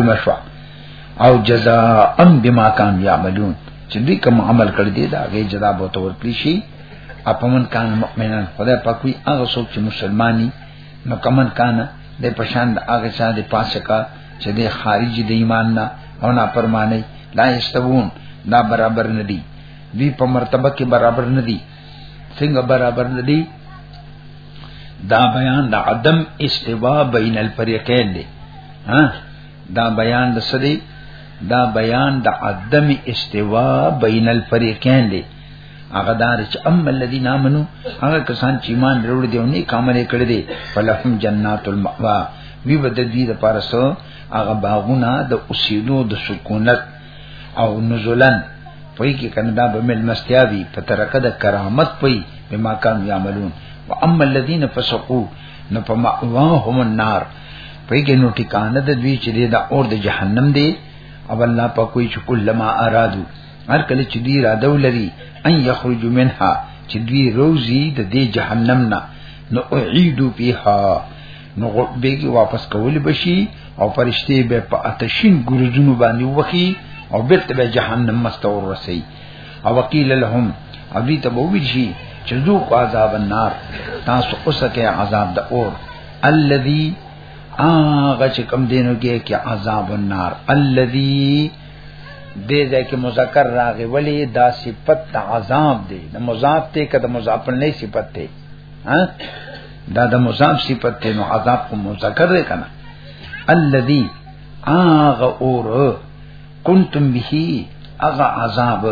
نشوا او جزاء بما كان يعملون چې دې کوم عمل کړی دی دا غي جزاء به تور کړی شي اپمن کان مؤمنان خدای پاک وی هغه څوک چې مسلمانی نو کمن کان د پشان د هغه چا د پاسه کا چې د خارج د ایمان نه او نه پرمانه لا استوون دا برابر ندي وی په مرتبه کې برابر ندي څنګه برابر ندي دا بیان د عدم استوا بین الفریقین دی ها دا بیان د سدي دا بیان د عدم استوا بین الفریقین دی هغه دار چې ام الذین امنو هغه کسان چې ایمان لرل دي او نه کامل کړي دي فلهم جنات المأوا وی بد دې د پارسو هغه باغونه د اوسېدو د سکونت او نزلن پوی کې کنه دا به مل مستیا وی په ترکه د کرامت پوی به ما کان یعملون و اما الذين فسقوا نو په ماواهم النار پوی کې نو ټکانه د دوی چې دا اور د جهنم دی او الله په کوئی چې کلمہ ارادو هر کله چې دی را دولري ان یخرج منها چې دوی روزي د دې جهنم نه نو اعيدو فيها نو بیګي واپس کولی بشي او فرشتي به په آتشین ګرځونو باندې وخی او بیرته به جهنم مستور رسي او وکیل لهم او دې ته وویل شي چې ذوق عذاب النار تاسو اوسکه عذاب د اور الذي هغه چې کم دینو کې کې عذاب النار الذي دې ځکه مذکر راغی ولی دا صفت عذاب دی د مضاف ته کده مضاف نه صفت دی ها دا د مضاف صفت ته نو عذاب کو مذکر دی کنه الذي اغ اور کنتم به اغ عذاب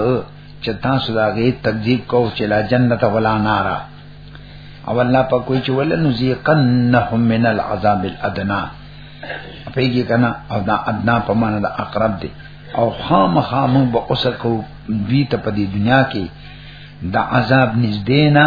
چې تاسو داغه تکذیب کو چې لا جنت ولا نارا او الله په کوئی چې ولا نذيقنهم من العذاب الادنى پیږي کنه او دا ادنا په معنا د اقرب دی او خام خام به اوسکو دوی ته په دې دنیا کې د عذاب نږدې نه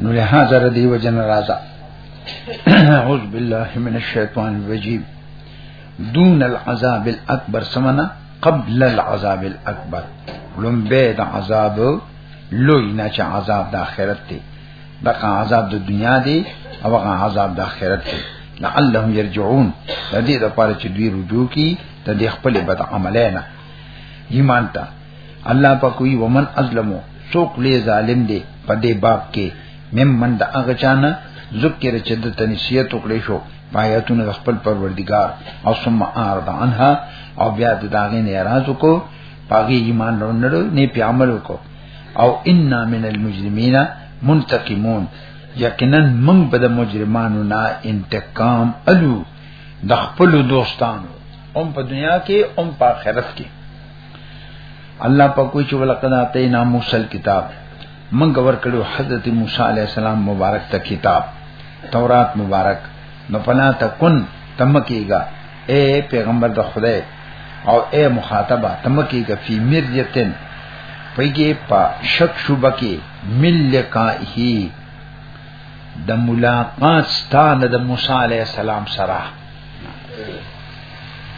نو له هغه ردی و جن راځه اعوذ بالله من الشیطان الرجیم دون العذاب الاکبر سمنا قبل العذاب الاکبر لمبه د عذاب لوی نه چې عذاب د آخرت دی دغه عذاب د دنیا دی او هغه عذاب د آخرت دی لعلهم يرجعون د دې لپاره چې دوی رجوع کی د خپل بد عملانه ایمان ته الله په کوئی ومن ازلمو څوک لې ظالم دی په دې باب کې مم من د هغه چانه ذکر چې د تنسیت وکړې شو پایتون د خپل پروردگار او ثم اعرض عنها او بیا د داغې نه راز کو پاګې ایمان ورنړو نه په عمل کو او ان من المجرمین منتقمون یقینا موږ به د مجرمانو نه انتقام الو د خپل دوستانو هم په دنیا کې هم په آخرت کې الله په کوی چې ولقد اتینا موسی الكتاب من غور کړو حضرت موسی علی السلام مبارک ته کتاب تورات مبارک نو پنا تکن تمکیگا اے پیغمبر د خدای او اے مخاطبه تمکیگا فی مرجتن پیګه پا شک شوبه کې ملکاهی د ملاقات ستانه د موسی علی السلام سره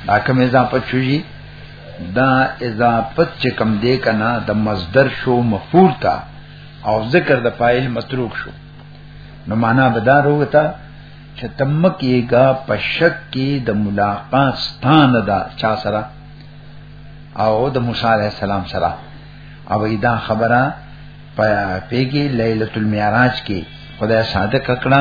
دا کوم اضافه شوی دا اضافت چې کم دی کنا د مصدر شو مفعول تا او ذکر د فاعل متروک شو نو معنا بدار وتا چې تمک یېګا پشک کې د ملاقات ستان دا چا سره او د موسی علی السلام سره او دا خبره پیګي ليله المعراج کې خدای صادق کړه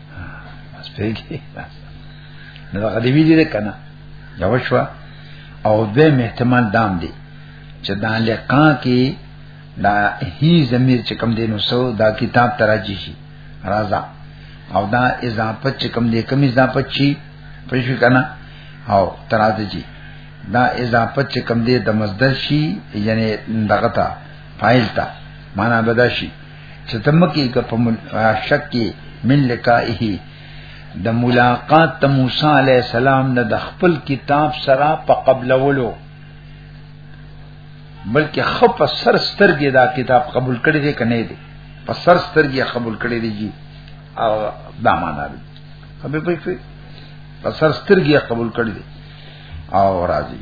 بس پیږي نو هغه دی ویلي ده کنه یو شو او دې احتمال دام دی چې دا لقا کې دا هی زمير چې کم دینو سو دا کتاب تراجی شي رازا او دا اضافه چې کم دې کم اضافه چی پښې کنه او تراجی جی دا اضافه چې کم دې د مصدر شي یعنی دغه تا فاعل تا معنا بدشي چې تمکی کا په شک کې من لقائه د ملاقات د موسی علی السلام نه د خپل کتاب سره په قبلولو بلکې خپ سر سترګې دا کتاب قبول کړی دی کنه دی په سر سترګې قبول کړی دی جی او دا معنا دی خبرې پېښې په سر سترګې قبول کړی دی او راځي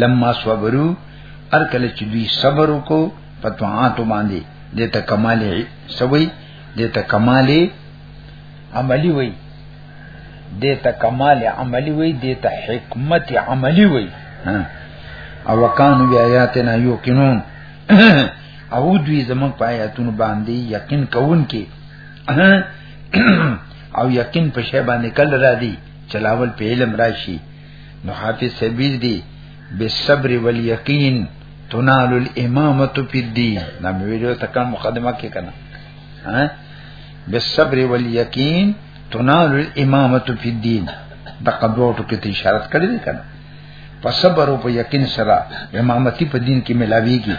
لما صبرو ار کله چې دوی صبر وکړو په طاعت باندې د ته کمال سوي د ته کمال عملی وي د ته کمال عملی وي د ته حکمت عملی وي او وکانو بیا آیاتنا یوقنون او دوی زمون په آیاتونو باندې یقین کوون کې او یقین په شی باندې کله را دي چلاول په علم راشي نو حافظ سبیل دی بالصبر والیقین تنال الامامه فی الدین دا مې ویډیو ته کوم مقدمه کې کنه ها بالصبر والیقین تنال الامامه فی الدین دا قدوټو کې ته اشاره کړې ده کنه په صبر او په یقین سره امامتی په دین کې ملاویږي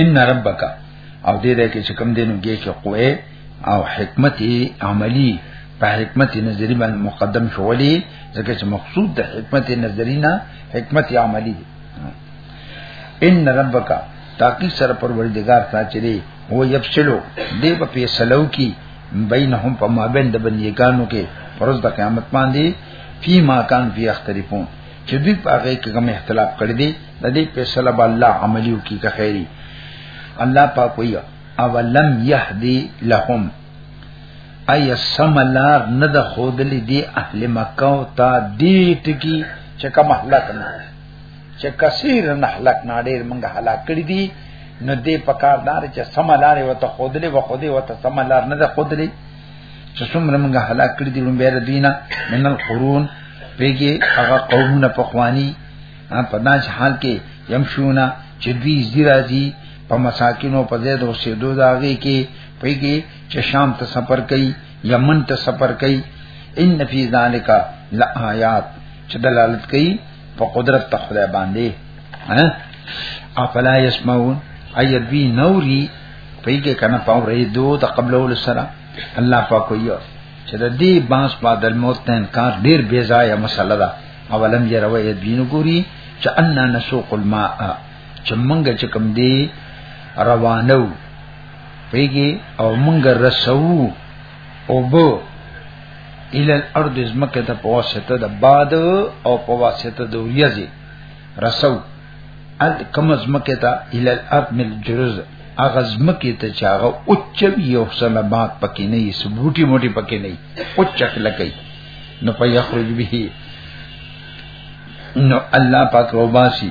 ان ربک او دې دې کې چې کم دینو کې چې قوه او حکمت عملی په حکمت نظری باندې مقدم شولې ځکه چې مقصود د حکمت نظری نه حکمت عملی دی ان ربک تاکي سره پروردگار تا چلی هو یفصلو دی په فیصلو کې بینهم په مابین د بندګانو کې پرز د قیامت باندې فی ما کان فی اختلافون چې دوی په هغه کې کوم اختلاف کړی دی د دې فیصله به الله عملیو کې کوي الله پاک ویو او لم يهدي لهم اي سملار نه د خودل دي اهل مکه او تا دي ټکی چې کوم هلاک نه چې کثیر نه هلاک نه ډیر موږ هلاک کړی دي نو دې پکاردار چې سملار او ته خودل و خودي او ته سملار نه د خودل چې څومره موږ هلاک کړی دي لومبه دینه من القرون پیګه هغه قومونه په خواني په داس حال کې يمشونا چې دوی زیرا دي په مساکینو په زید او سیدو داږي کې پیږي چې شام ته سفر کوي یمن ته سفر کوي ان فی ذالک لآیات چې دلالت کوي په قدرت ته خدای باندې ها افلا یسمعون ایت بی نوری پیږي کنه پاورې دو د قبل ول سره الله پاک ویو چې د دې باس په د موت ته انکار ډیر بې ځایه مسله ده اولم یې روي دین ګوري چې ان نسوق الماء چې مونږ چې کوم دی روانو پیږي او مونږ رسو او بو ال الارض زمکه ته په واسطه د باد او په واسطه د وریځي رسو ال کم زمکه ته ال الارض مل جرز اغه زمکه ته چاغه اوچ یو سلامات پکې نه یې سبوټي موټي پکې نه اوچ کلکې نو په یخرج به نو الله پاک روباسي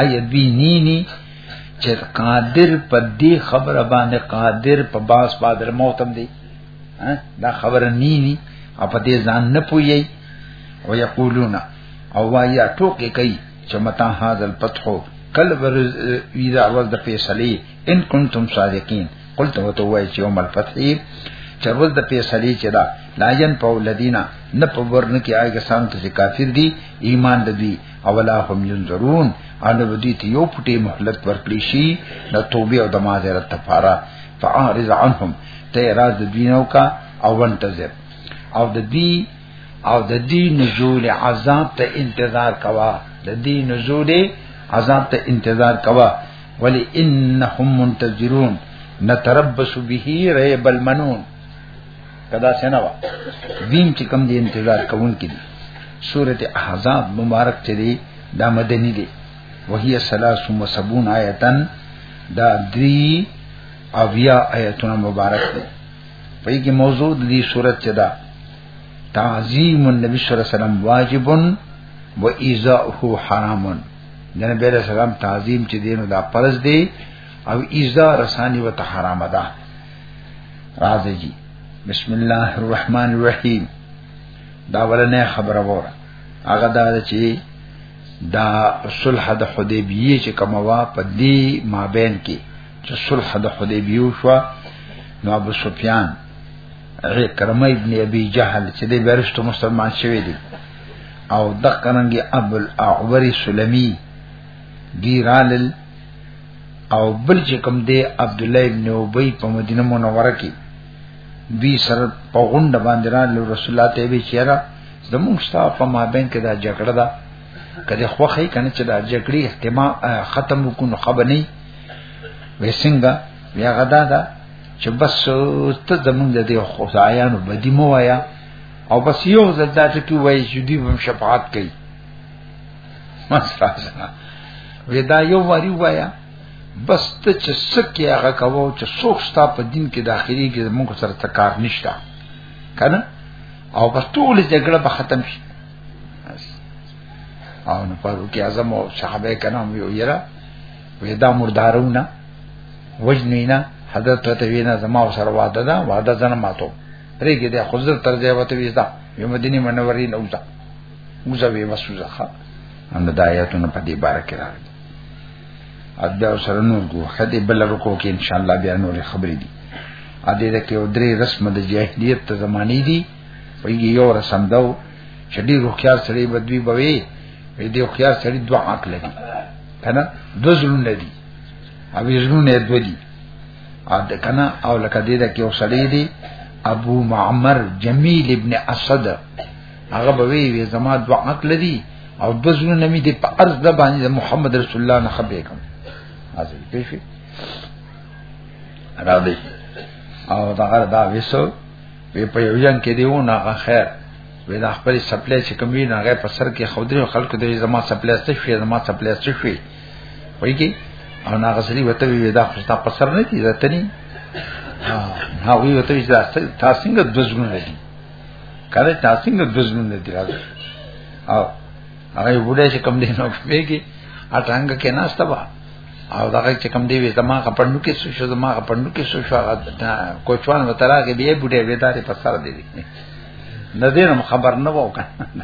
اي دوی نيني چې قادر په دې خبره باندې قادر په باس بادر موتم دی دا خبره نيني او په دې ځان نه پوي او یقولون او وایا ټوکې کوي چې متا هاذ الفتح کل ورز ویدا ورز د فیصله ان کنتم صادقین قلت وتو وای چې یوم الفتح چې ورز د فیصله چې دا لاجن پاو لدینا نه په ورن کې آی کسان ته کافر دي ایمان د دوی اولا هم ينظرون ان ودی ته یو پټي مهلت ورکړي شي د توبې او د معذرت لپاره فاعرض عنهم ته راز دینو کا او وانتظر او د دې او د دې نزول عذاب ته انتظار کوا د دې نزول عذاب ته انتظار کوا ولی انهم منتظرون نتربص به ريب المنون کدا سینا وا دین چې کم دی انتظار کوون کې سورت احزاب مبارک چې دی دا مدنی دی وهي 73 آیتن دا دری اویا آیتونه مبارک دی په کې موضوع د دې سورت چې دا تعظیم النبی صلی الله علیه وسلم واجب و ایذاءه حرام د نبی صلی الله علیه وسلم تعظیم چې دینو دا فرض دی او ایذا رسانی و ته حرام ده راځي جی بسم الله الرحمن الرحیم دا ولنه خبره وره هغه دا چې دا صلح د حدیبیه چې کومه وا په دې مابین کې چې صلح د حدیبیه شو نو ابو سفیان کرمه ابن ابي جهل چې د ورشتو مسلمان شوی دی او دقرنګي ابو الاعور سلمي دی رالل او بل چې کوم دی عبد الله ابن ابي په مدینه منوره کې دوی سره په غونډ باندې را لور رسول الله ته وی چیرې زمونږ ستا په مابین کې دا جګړه ده کله خوخه کنه چې دا جګړې احتمال ختم وکونو خبر نه وي څنګه بیا غدا ده چې بس ته زمونږ د دې خدایانو بدی مو وایا او بس یو زړه ته کوي چې دوی هم شفاعت کوي مستاسا ودا یو واری وایا بس ته چې سکه هغه کوو چې څوک ستا په دین کې داخلي کې موږ سره تکار نشتا کنه او بس ټول جګړه به ختم شي او نو پرو کې اعظم او صحابه کرام یو یرا ودا مردارونه وجنینا حضرت ته وینا زما سره وعده ده وعده زنه ماتو ریګه د حضرت تر ځای وته ویدا یو مدینه منورې نوځه وزوی وسوزخه ان د آیاتونو په دې بار کې راغلي ادا سره نور کو خدای بل رکو کې ان شاء الله بیا نور خبرې دي ا دې د کې او درې رسم د جاهلیت ته زمانی دي په یو رسم دا چې دې روخيار سره بدوي بوي دې روخيار سره دوه عقل دي کنه د زړه نه دي او زړه نه دوه دي ا د کنه او لکه دې د کې او سړې دي ابو معمر جمیل ابن اسد هغه به وی وی زما دوا عقل دی او د زونه نمی دی په ارز د باندې د محمد رسول الله نه خبرې کوم حاضر پېښ شي را دي او دا غره دا وسو وی په یو ځان کې دیو نه خیر وی دا خپل سپلې چې کوم وی نه غیر په سر کې خودري خلکو د زما سپلې ست شي زما سپلې ست شي وایي کی او نه غسري وته وی دا خو تا په سر نه دی راته ني ها وی وته چې تاسو څنګه د زونه نه کله تاسو څنګه د ځمن نه دی راځي او هغه وډه چې کم دی نو پیږي اټانګه کې ناشته وا او دا چې کم دی وې زما کپندو کې شو زما کپندو کې شو هغه کوچوان وترا کې به بډې وېدارې په سر دی نه دینم خبر نه وو کنه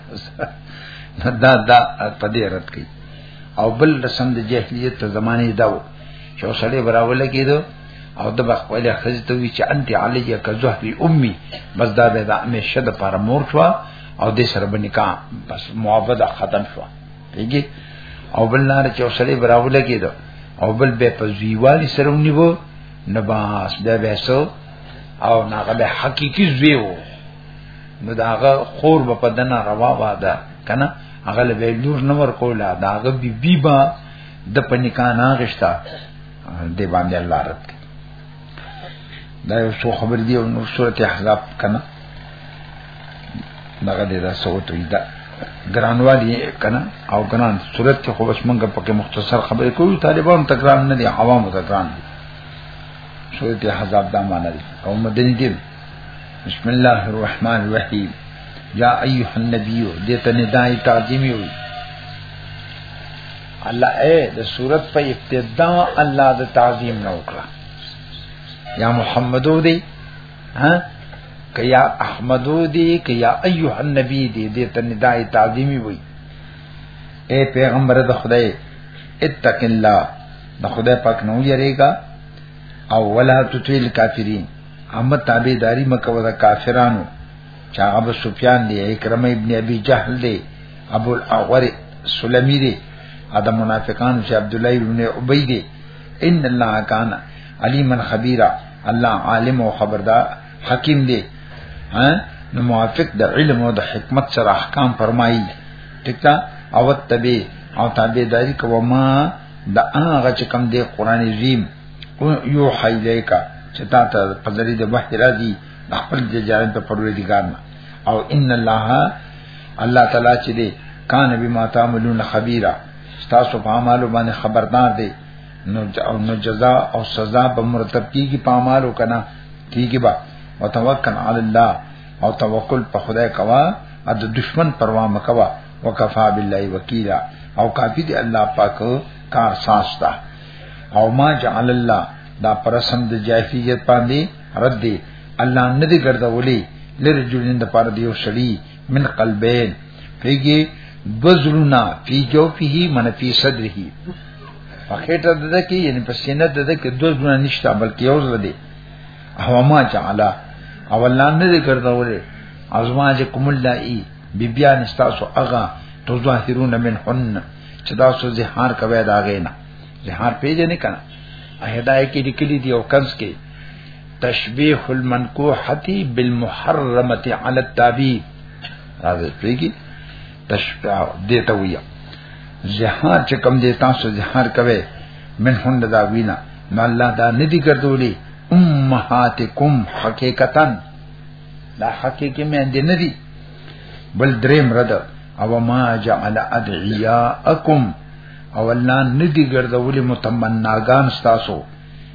دا دا په دې رات کې او بل رسم د جاهلیت زمانه دا و چې سړی براول کېدو او د بخپل خزې ته وی چې انت علی کا زهب امي بس دا به د همیشه د پر مور شو او د سره بنکا بس معاوضه ختم شو پیږي او بل لار چې وسړي براول کېدو او بل به په زیوالی سره ونیو نه باس به به سو او ناغه به حقيقي زیو نو داغه خور په دنه روا واده کنه هغه له لور نور کوله داغه بي بي با د پنیکان غشتا دی باندې الله رد کړي دا یو څو خبر دی او نور سورته احزاب کنه دغه دې دا سوت وي دا ګرانوالی کنه او ګران صورت کې خو بس مونږ پکې مختصر خبرې کوو طالبان تکرار نه دي عوام تکرار دي صورت حزاب دا معنی دي او مدني دي بسم الله الرحمن الرحیم یا ایها النبی دې ته ندای تعظیمی وي الله اے د صورت په ابتدا الله د تعظیم نو کړه یا محمدو دی ها کیا احمدو دی کیا ایوه النبی دی دې ته ندای تعظیمی وای اے پیغمبر د خدای اتق الله د خدای پاک نو یریګا او ولا تطیل کافرین اما تابعداری مکو د کافرانو چې هغه ابو سفیان دی اکرمه ابن ابي جهل دی ابو الاغور سلمی دی ادا منافقان چې عبد الله ابن ابي دی ان الله کان علیما خبیرا الله عالم او خبردار حکیم دی ها نو موافق د علم او د حکمت سره احکام فرمایي ټیک ده او تبي او تابعداري کوه ما د هغه چې کم دی قران عظیم یو حیلیکا چې تا ته په ذری د وحی راځي د خپل ججارت په پروردګار نه او ان الله الله تعالی چې دی کان بما تعملون خبيرا تاسو په اعمالو باندې خبردار دی نو او نو جزاء او سزا به مرتب کیږي په اعمالو کنه کیږي با وتوکل علی الله او توکل په خدای کوا ا د دشمن پروا مکوا وکفا بالله وکیلا او کافی دی الله پاک کار ساز تا او ما جعل الله دا پرسم د جایفیت باندې رد دی الله نه دی ګرځولي لرجلین د پاره دیو شړی من قلبین پیږي بزرنا فی جو فيه من فی صدره فخیټه دده کې یعنی په سینه دده کې دوه ګنا نشته بلکې یو ځل دی او ما جعلا او الله نه دی ګرځولي ازواج کوم لای بی بیا نستاسو اغا تو ظاهرون من حن چې دا سو زهار کوي دا غینا زهار پیژنې کنه هدايه کې لیکلي دی او کنس کې تشبیح المنکوحتی بالمحرمت علی التابی راځي پیږي تشبیح دیتا ویا زهار چې کم دی تاسو زهار کوي من هون دا وینا نو الله دا ندی ګرځولي امهاتکم حقیقتا دا حقیقی مې اندې ندی بل دریم رد او ما جعل ادعیاءکم او الله ندی ګرځولي متمناګان تاسو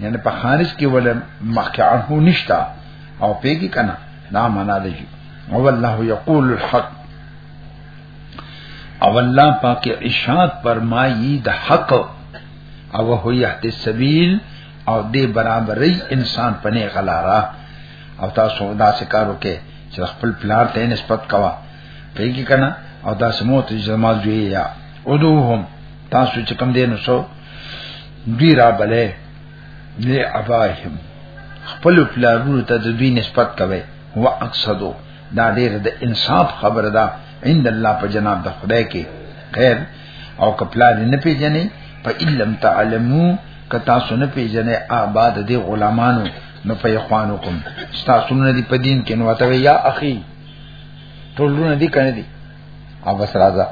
یعنی په خارج کې ول مخکعه نشتا او پیګی کنا دا معنا دی او الله یقول الحق او الله پاک ارشاد فرمایي د حق او هو یهد السبیل او دې برابرۍ انسان پنه غلارا او تاسو دا سکار وکې چې خپل پلار ته نسبت کوا پیګی کنا او دا سموت جمال جویا ادوهم تاسو چې کم دینو سو دوی را بلې له اباهم خپل پلارونو ته د دوی نسبت کوي وا اقصدو دا ډېر د انصاف خبره ده عند الله په جناب د خدای کې خیر او کپلا دې نه پیژنې په علم تعلمو کتا سن پیژنې آباد دې غلامانو نو په اخوانو کوم تاسو نه دي په دین کې نو ته یا اخی ټولونه دي کنه دي او بس راځه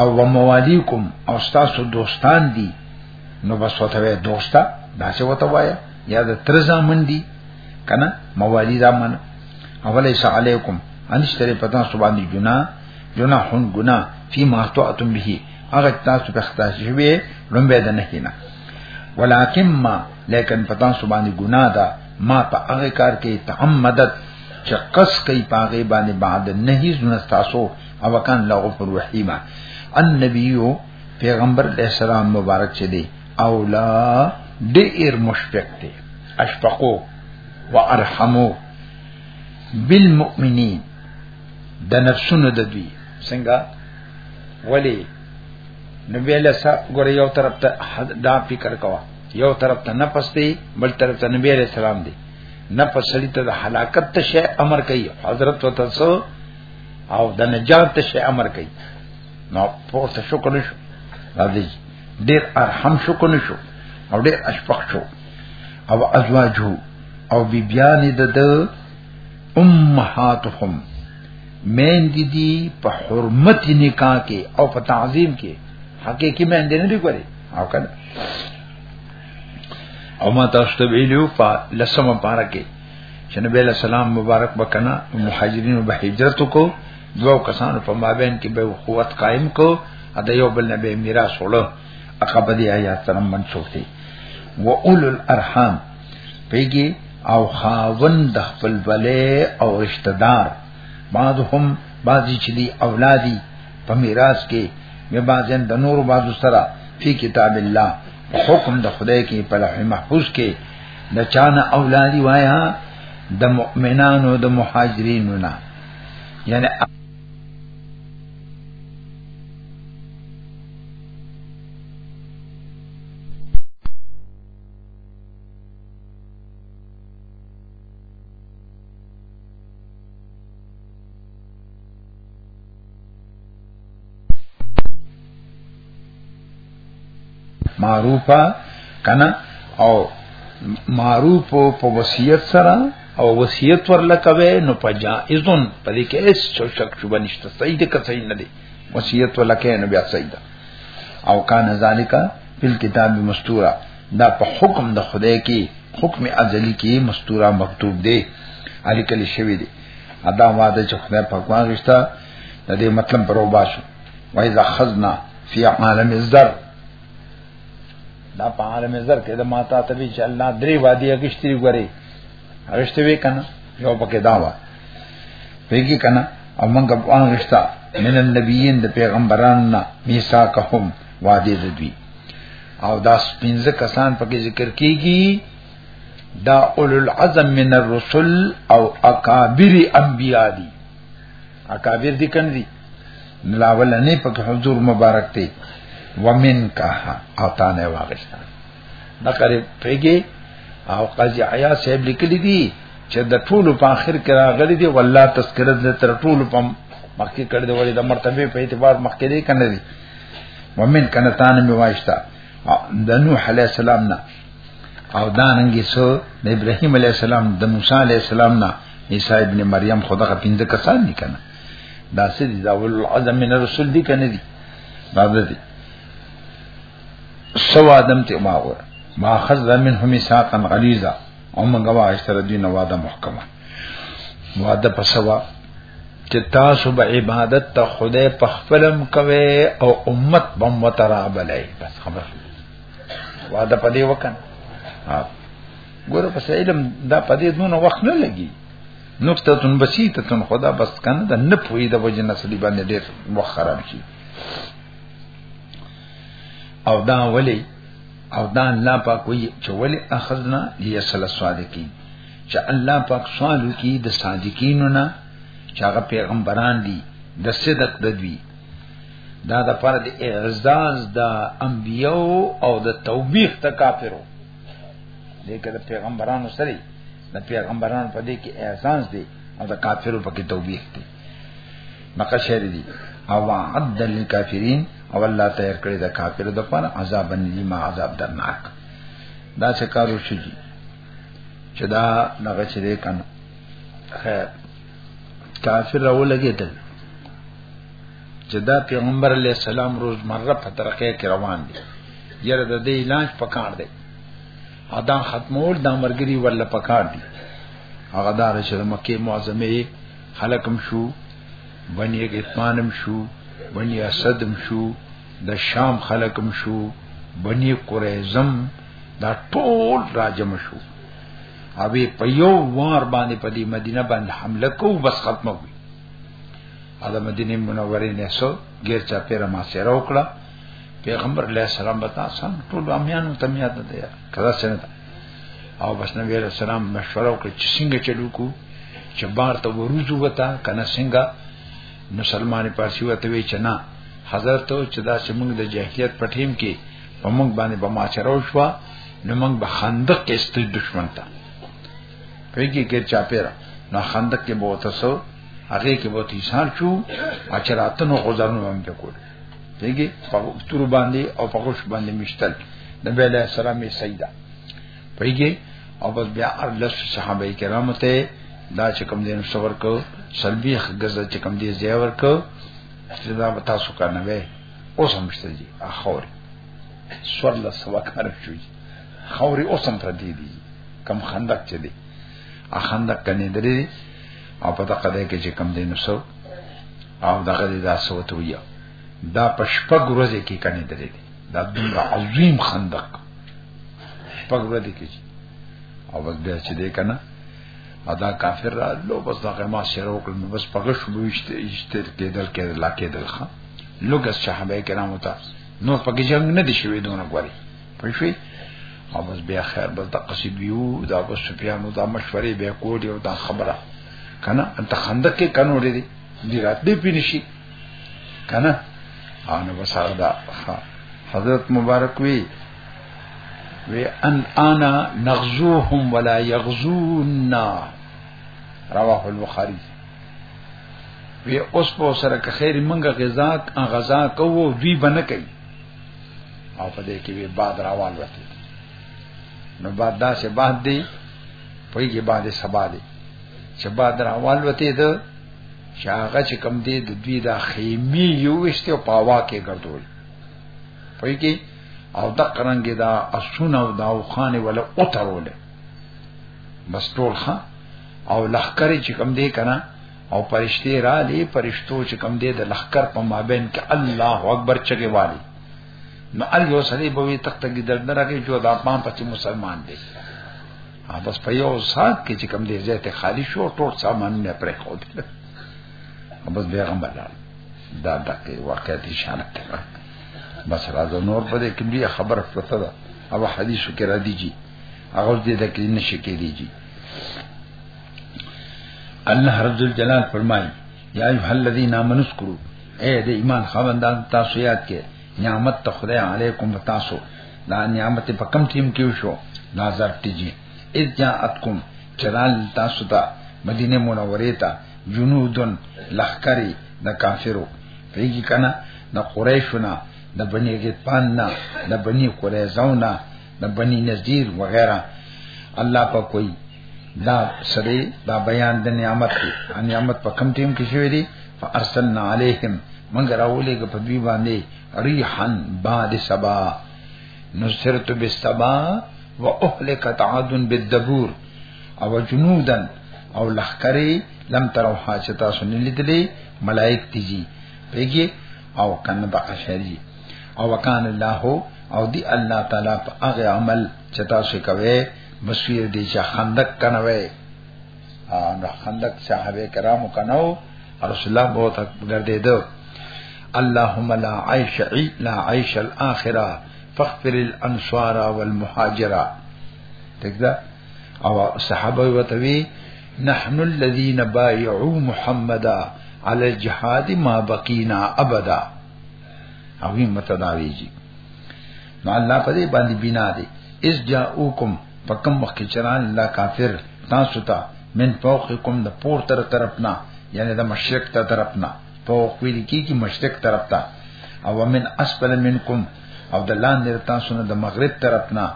او وموالیکم او تاسو دوستان دي نو بس وته دوستا دا څه وته وایا یا د تر زامن دي کنه موالی زامن اولیس علیکم انشتری پتا سو باندې جنا جنا هون ګنا فی ما تعتم به هغه تاسو په خطا شوی لومبه ده نه کینا ولکن ما لیکن پتا سو باندې ګنا ده ما په هغه کار کې تعمدت چې قص کوي پاغه باندې بعد نه هیڅ نستاسو او کان له غفور رحیمه النبیو پیغمبر علیہ السلام مبارک چي دي اولا ډیر مشفق دي اشفقو وارحمو بالمؤمنین د نفسونو د دوی څنګه ولی نبی علیہ السلام ګور یو طرف ته دا فکر کوا یو طرف ته نفس دی بل طرف ته نبی علیہ السلام دی نه پسړی ته د حلاکت ته شی امر کوي حضرت وتسو او د نجات ته شی امر کوي نو پورته شو کنه شو راځي ډیر ارحم شو کنه شو او ډیر اشفق شو او ازواجو او بی بیان د د امهاتهم مین دي دي په حرمت نکاح کې او په تعظیم کې حقيقي مین دي نه دی کوي او کنه او ما تاسو ته ویلو په لسمه پارا کې چې نبی له سلام مبارک وکنا مهاجرینو به هجرت کو دوه کسانو په مابین کې به قوت قائم کو ادا یو بل نبی میراث وړو هغه به دی آیات سره منسوخ دي و اولو الارحام پیږي او خاون د خپل بلې او رشتہ دار بعض هم بعضی چې دی اولادي په میراث کې مې بعضن د نور بعضو سره په کتاب الله حکم د خدای کې په لوح محفوظ کې د چانه اولادي وایا د مؤمنانو د مهاجرینو نه یعنی معروفه کنه او معروف په وصیت سره او وصیت ورله کوي نو په جائزن په دې کې هیڅ شک شوبه نشته صحیح ده که صحیح نه دی وصیت ورله کوي نو بیا صحیح ده او کان ذالک فی الكتاب مستورا دا په حکم د خدای کې حکم ازلی کې مستورا مکتوب دی علی کلی شوی دی ادا واده چې خدای په کوان رښتا د دې مطلب پر وباسو وای ځا خزنا فی عالم الذر دا په عالم الذر کې د ماتا تبي چې الله درې وادي اگشتري غوري اگشتي وی کنه یو پکې دا وا ویږي کنه او موږ په ان رشتہ من النبیین د پیغمبرانو نه میثاقهم وعده د دوی او دا پنځه کسان پکې ذکر کیږي دا اولو العزم من الرسل او اکابر انبیاء دي اکابر دي کم دي لاول نه په حضور مبارک ته ومن کا او تانه واغشتا دا قریب پیګي او قاضي عیا صاحب لیکلي دي چې د ټولو په اخر کې راغلي دي والله تذکرت د تر ټولو په مخکې کړ دي ولې د مرتبه په اعتبار مخکې دي کنه دي ومن کنه تانه می واغشتا د نوح علی السلام نه او داننګي سو د ابراهيم عليه السلام د موسی عليه السلام نه عیسی ابن مریم خدغه پنځه کسان دي کنه دا سړي دا ول العزم من الرسل دي کنه دي دا دي سو آدم ته ما وره ما خذ منه میثاقا غلیظا او موږ واښتر دي نو واده محکمه واده پسوا چې تاسو به عبادت ته خدای په خپلم کوي او امت بم وترابلای بس خبر واده پدې وکړه ګوره پس علم دا پدې دون وخت نه لګي نقطه تن بسيطه تن خدا بس کنه د نه پوي د وجه نسلی باندې ډېر وخت خراب شي او دا ولی او دا الله پاک وی چې ولی اخذنا لیسل صادقین چې الله پاک سوال کی د صادقینو نه چې هغه پیغمبران دي د صدق د دوی دا د پر د اعزاز د انبیو او د توبیخ د کافرو دې کله پیغمبرانو سره د پیغمبرانو په دې کې احسان دي او د کافرو په کې توبېخ دي مکه شهر دي او عد للکافرین او الله تیار کړی د کافرو د پر عذاب نیما عذاب درناک دا څه کارو شي چې دا نغه چې دې کنه خیر کافر راو لګیدل چې دا پیغمبر علی السلام روز مره په ترقې کې روان دي یره د دې علاج پکار دی ادا ختمول د مرګري ول پکار دي هغه دار چې د مکه معظمه خلقم شو بنی غطفانم شو بنی اسدم شو د شام خلقم شو بنی قریزم دا ټول راجم شو اوی په یو وار باندې په دې مدینه باندې حمله کو بس ختمه وي اله مدینه منورې نه سو غیر چا پیرا ما سره وکړه پیغمبر علیہ السلام بتا سم ټول امیان ته میا ده یا کدا سره ده او بس نبی علیہ السلام مشوره وکړه چې څنګه چلو کو چې بار ته ورځو وتا کنه څنګه مسلمان پارسی وته وی چې نه حضرت ته چې دا چې موږ د جاهلیت په ټیم کې په موږ باندې بماچرو شو نو موږ به خندق کې ست دشمن ته پیږي کې چا پیرا نو خندق کې به تاسو هغه کې به تیسار شو اچراتنو غزرنو هم ته کول پیږي په تور باندې او په خوش باندې مشتل نبی علیہ السلام یې سیدا پیږي او بس بیا ارلس صحابه کرام ته دا چې کوم دین صبر کو سلبی غزه چې کوم دی زیور کو چې دا تاسو کنه وې اوس هم شته دي اخوري سوال له سوا کار شوی خوري اوسم پردي دي کم خندق چي دي ا خندق کني دري او په دغه دې کې چې کم دي نو سو او دغه دې دا سو ته ویا دا پشپګ ورځې کې کني دري دي دا دومره عظیم خندق پګ ورځې کې او بس بیا چې دې کنه ادا کافر را لو بس دغه ما سره وکړ نو بس پغه شو وشته اشتر کېدل کېدل لا کېدل خان لوګس صحابه کرامو ته نو پکې جنگ نه دي شوی دونه غوري پښې او بس بیا خیر بس د قصیدیو دا بس سفیانو دا مشورې به کولی او دا خبره کنه انت خندق کې کنو لري دی رات به پینشي کنه ان وسار دا حضرت مبارک وی وی ان انا نغزوهم ولا یغزونا رواه البخاری وی اوس په سره که خیر منګه غزا غزا کوو دوی بنه کوي او په دې کې به باد راوال وته نو باد دا سه باد دی په یې باد سبا دی چې باد راوال وته ده چې هغه چې کم دی د دوی دا خیمه یو وشته او پاوا کې ګرځول په یې کې او د قرنګ دا اسونه او دا وخانه ولا اوترول بس ټول ښا او لخر چې کم دی کنه او پرشتي را لې پرشتو چې کم دې د لخر په مابین کې الله اکبر چګي والی نو ار یو سړي به وي تخت کې درد نه راکې جو د افغان پتی مسلمان دی او بس په یو سات کې چې کم دې زه ته خالی شو ټول سامان نه پرې خو دې او بس پیغمبر لاله دا دغه واقعي نشانه ده بس راځو نور په دې کې بیا خبره پرته ده او حدیثو کې را دي جی هغه دې د کې نشي کې دي جی الله رب الجلال فرمایي یا ایه الذین آمنوا اذکروا اے د ایمان خواندان تاسو یاد کې نعمت ته خدای علیکم تاسو دا نعمت په کم ټیم کې وشو دا ظرف تیجی اذ جاءتکم چرال تاسو ته مدینه منوره ته جنودن لخکری د کافرو پیږي کنه د قریشو نه د بنی غطفان نه د بنی قریزو نه د بنی نذیر وغیرہ الله په کوئی دا سره دا بیان د نعمت دی نعمت په کم ټیم کې شوی دی فارسلنا علیہم من راولې کې په دوی باندې ریحان باد سبا نصرت بالسبا واهلكت عاد بالدبور او جنودا او لخکری لم ترو حاجتا سن لیدلی ملائک تیجی پیگی او کنه دا اشاری او وکان الله او دی الله تعالی په هغه عمل چې تاسو کوي بصیر دی چې خندق کنوي نو خندق صحابه کرامو کنو رسول الله بہت ګرځې دو اللهم لا عيش لا عيش الاخره فاغفر الانصار والمهاجره دغه او صحابه وتوی نحن الذين بايعوا محمدا على الجهاد ما بقينا ابدا او هی متداویږي نو الله په دې باندې بنا دی اس جاءوکم پکم وخت چران الله کافر تاسو ته من فوقکم د پور تر طرفنا یعنی د مشرق تر طرفنا فوق ویل کیږي مشرق طرف ته او من اسفل منکم او د لاندې تاسو نه د مغرب طرفنا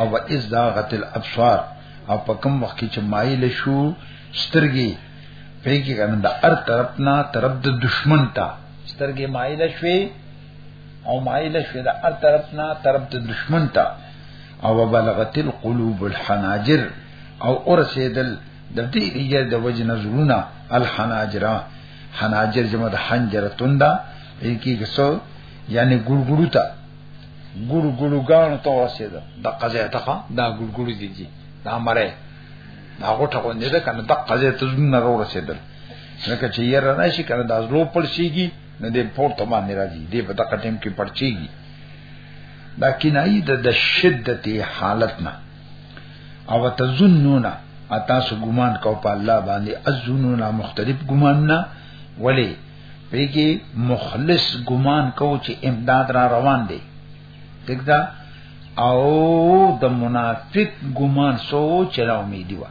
او اذ داغت الابصار او په کوم وخت کې چې مایل شو سترګي پیګی کنه د هر طرف نه طرف د دشمن ته سترګې مایل شوي او مایل شوي د هر طرف نه طرف د دشمن ته او بلغت القلوب الحناجر او ورسېدل د دې یې د وجه نزلونه الحناجرا حناجر جمع د حنجره توندا یکی کسو یعنی ګړګړو ته ګړګړو غان ته ورسېدل د قضیه ته دا ګړګړو دي دا مړې دا غټه غونډه ده کنه د قضیه ته زونه ورسېدل ځکه چې یې رانه شي کنه دا زلو پړ شيږي نه دې پورته باندې راځي دې په دغه ټیم کې پړ شيږي دا کنایي د د شدت حالت نه او تظنون اتاسو ګمان کو په الله باندې ازنون مختلف ګمان نه ولی پیګي مخلص ګمان کو چې امداد را روان دی دګدا او د منافق ګمان سوچ را امیدي وا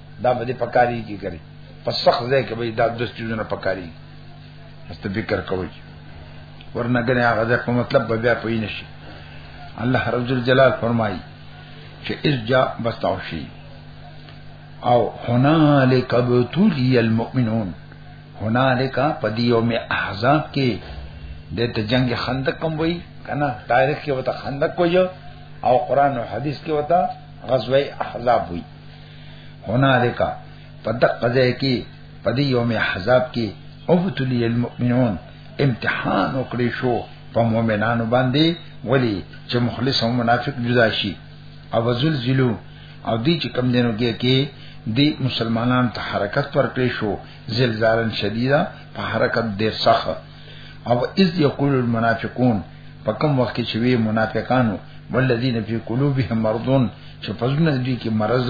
دا به دې پکاري کی کړي په سخت ځای کې به دا د چیزونو پکاري است فکر کوي ورنه غنه هغه ځکه مطلب به بیا پوي نشي الله رب جلال فرمایي چې اس جا بستاوشي او هنالک بتولی المؤمنون هنالک په دې یوم احزاب کې د ته جنگ خندق کوم وای کنه تاریخ کې وته خندق کوی او قران او حدیث کې وته غزوه احزاب وای هنالک په دقه ځای کې په دې یوم احزاب کې او بتلی المؤمنون امتحان وکړي شو په مؤمنانو باندې ولی چې مخلص او منافق جدا شي او زلزلو او دې چې کم دینو کې کې دې مسلمانان ته حرکت پر کړی شو زلزالن شدیدا په حرکت ډیر سخت او اذ یقول المنافقون په کوم وخت کې چې وی منافقانو والذین فی قلوبهم مرضون چې په زړه دوی کې مرض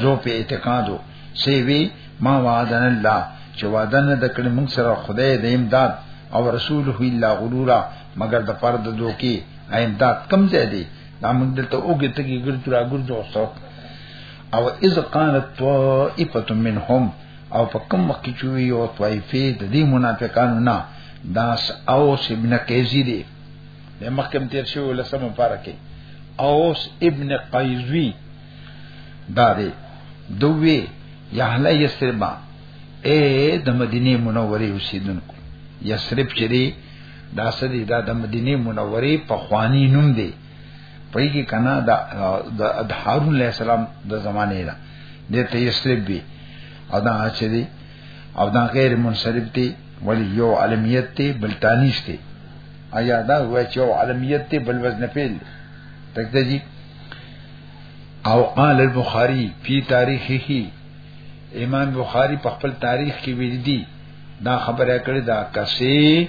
زو په اعتقادو سی وی ما وعدن الله چې وعده نه دکړي موږ سره خدای د امداد او رسول هو الا غرورا مگر د فرد دوکي امداد کم ځای دی دا موږ دلته اوګه تګي ګرځو را ګرځو او اذ قالت طائفه منهم او په کوم وخت کې چوي او طائفه د دې منافقانو نه داس او ابن قیزی دی د مخکم تیر شو لسمه پاره کې اوس ابن قیزوی دا دی دوی یحلا یسربا اے د مدینه منوره اوسیدونکو یسرب چری دا سدی دا د مدینه منوره په خوانی نوم دی پای کې کنا دا د هارون علی السلام د زمانه ده د تیسلیب وی او دا چې دی او دا غیر منصرف دی ولی یو علمیت دی بل تانیس دی ایا دا وای چې یو علمیت دی بل وزن فعل تک دی جی او قال البخاری فی تاریخه امام بخاری په خپل تاریخ کې ویل دي دا خبره کړې دا کسي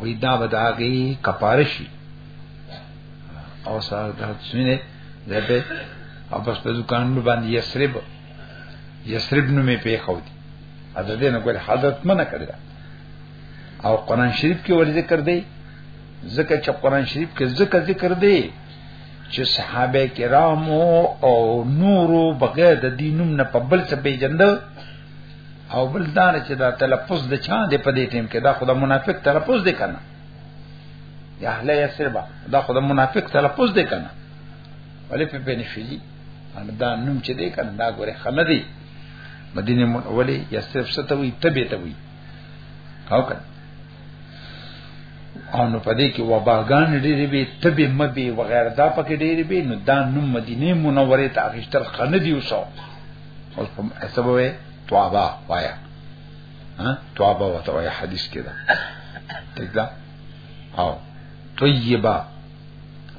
وی دا به دا غي کفاره شي او سره دا څنګه ده په او پس په دکان باندې یسرب یسرب نو می په خو دي اته دې نه کول حضرت منه کړی او قران شریف کې ور ذکر دی ځکه چې قران شریف کې ذکر ذکر دی چې صحابه کرامو او نورو بغیر د دینوم نه په بل څه پیجندل او بل دا چې دا تلفظ د چا دی په دې ټیم کې دا خدای منافق تلفظ دی کنه یا اهل یسرب دا خدای منافق تلفظ دی کنه ولې په بنی فیجی ان دا نوم چې دی کنه دا ګوره خنه دی مدینه ولې یسرب ستوي تبه توي او کنه او نو پدې کې وباګان ډېرې به تبه مبي وغیرہ دا پکې ډېرې به نو دا نوم مدینه منوره ته اخیستل خنه دی وسو ولکم اسبوه توابا وایا ها توابا وته وایا حدیث کې ده ٹھیک ده او طیبه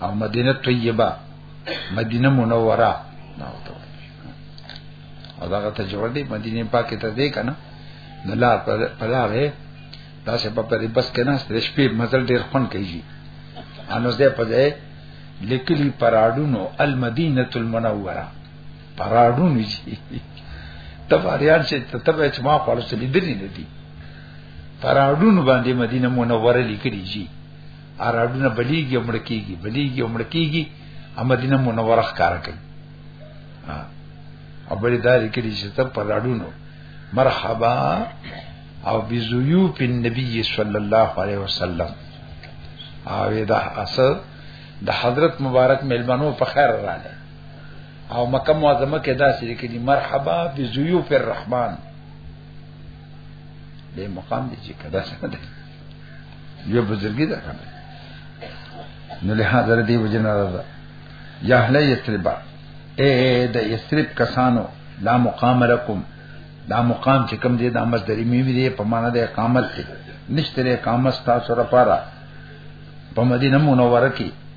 او مدینه طیبه مدینه منوره نو ته او دا ته جوړ دی مدینه پاکه ته دی کنه د لار په لار دا څه په پرې بس کنه سترې شپې مزل ډیر خون کوي انو زه په دې لیکلي پراډونو المدینه المنوره پراډونو چې ته فاریان چې ته ته چې ما خپل څه لیدلی نه دي پراډونو باندې مدینه منوره لیکلی شي اراډونه بلیږي عمر کیږي بلیږي عمر کیږي ا مدینه منوره ښکارا کوي او بل دا لیکلی چې ته پراډونو مرحبا او بزیوف النبی صلی الله علیه وسلم او دا اصل د حضرت مبارک ملمنو په خیر رااله او مکه معظمه کې دا سری کې دي مرحبا بزيوف الرحمن دې مقام دې چې کدا څنګه ده یو بزرګي ده کنه نو له حاضر دې وجنا ده یا اهل یثرب اے د یثرب کسانو لا مقام لكم دا مقام چې کوم دی دا مصدر میوی دی په معنا د اقامت دی نشته اقامت تاسو لپاره په مدینه منوره کې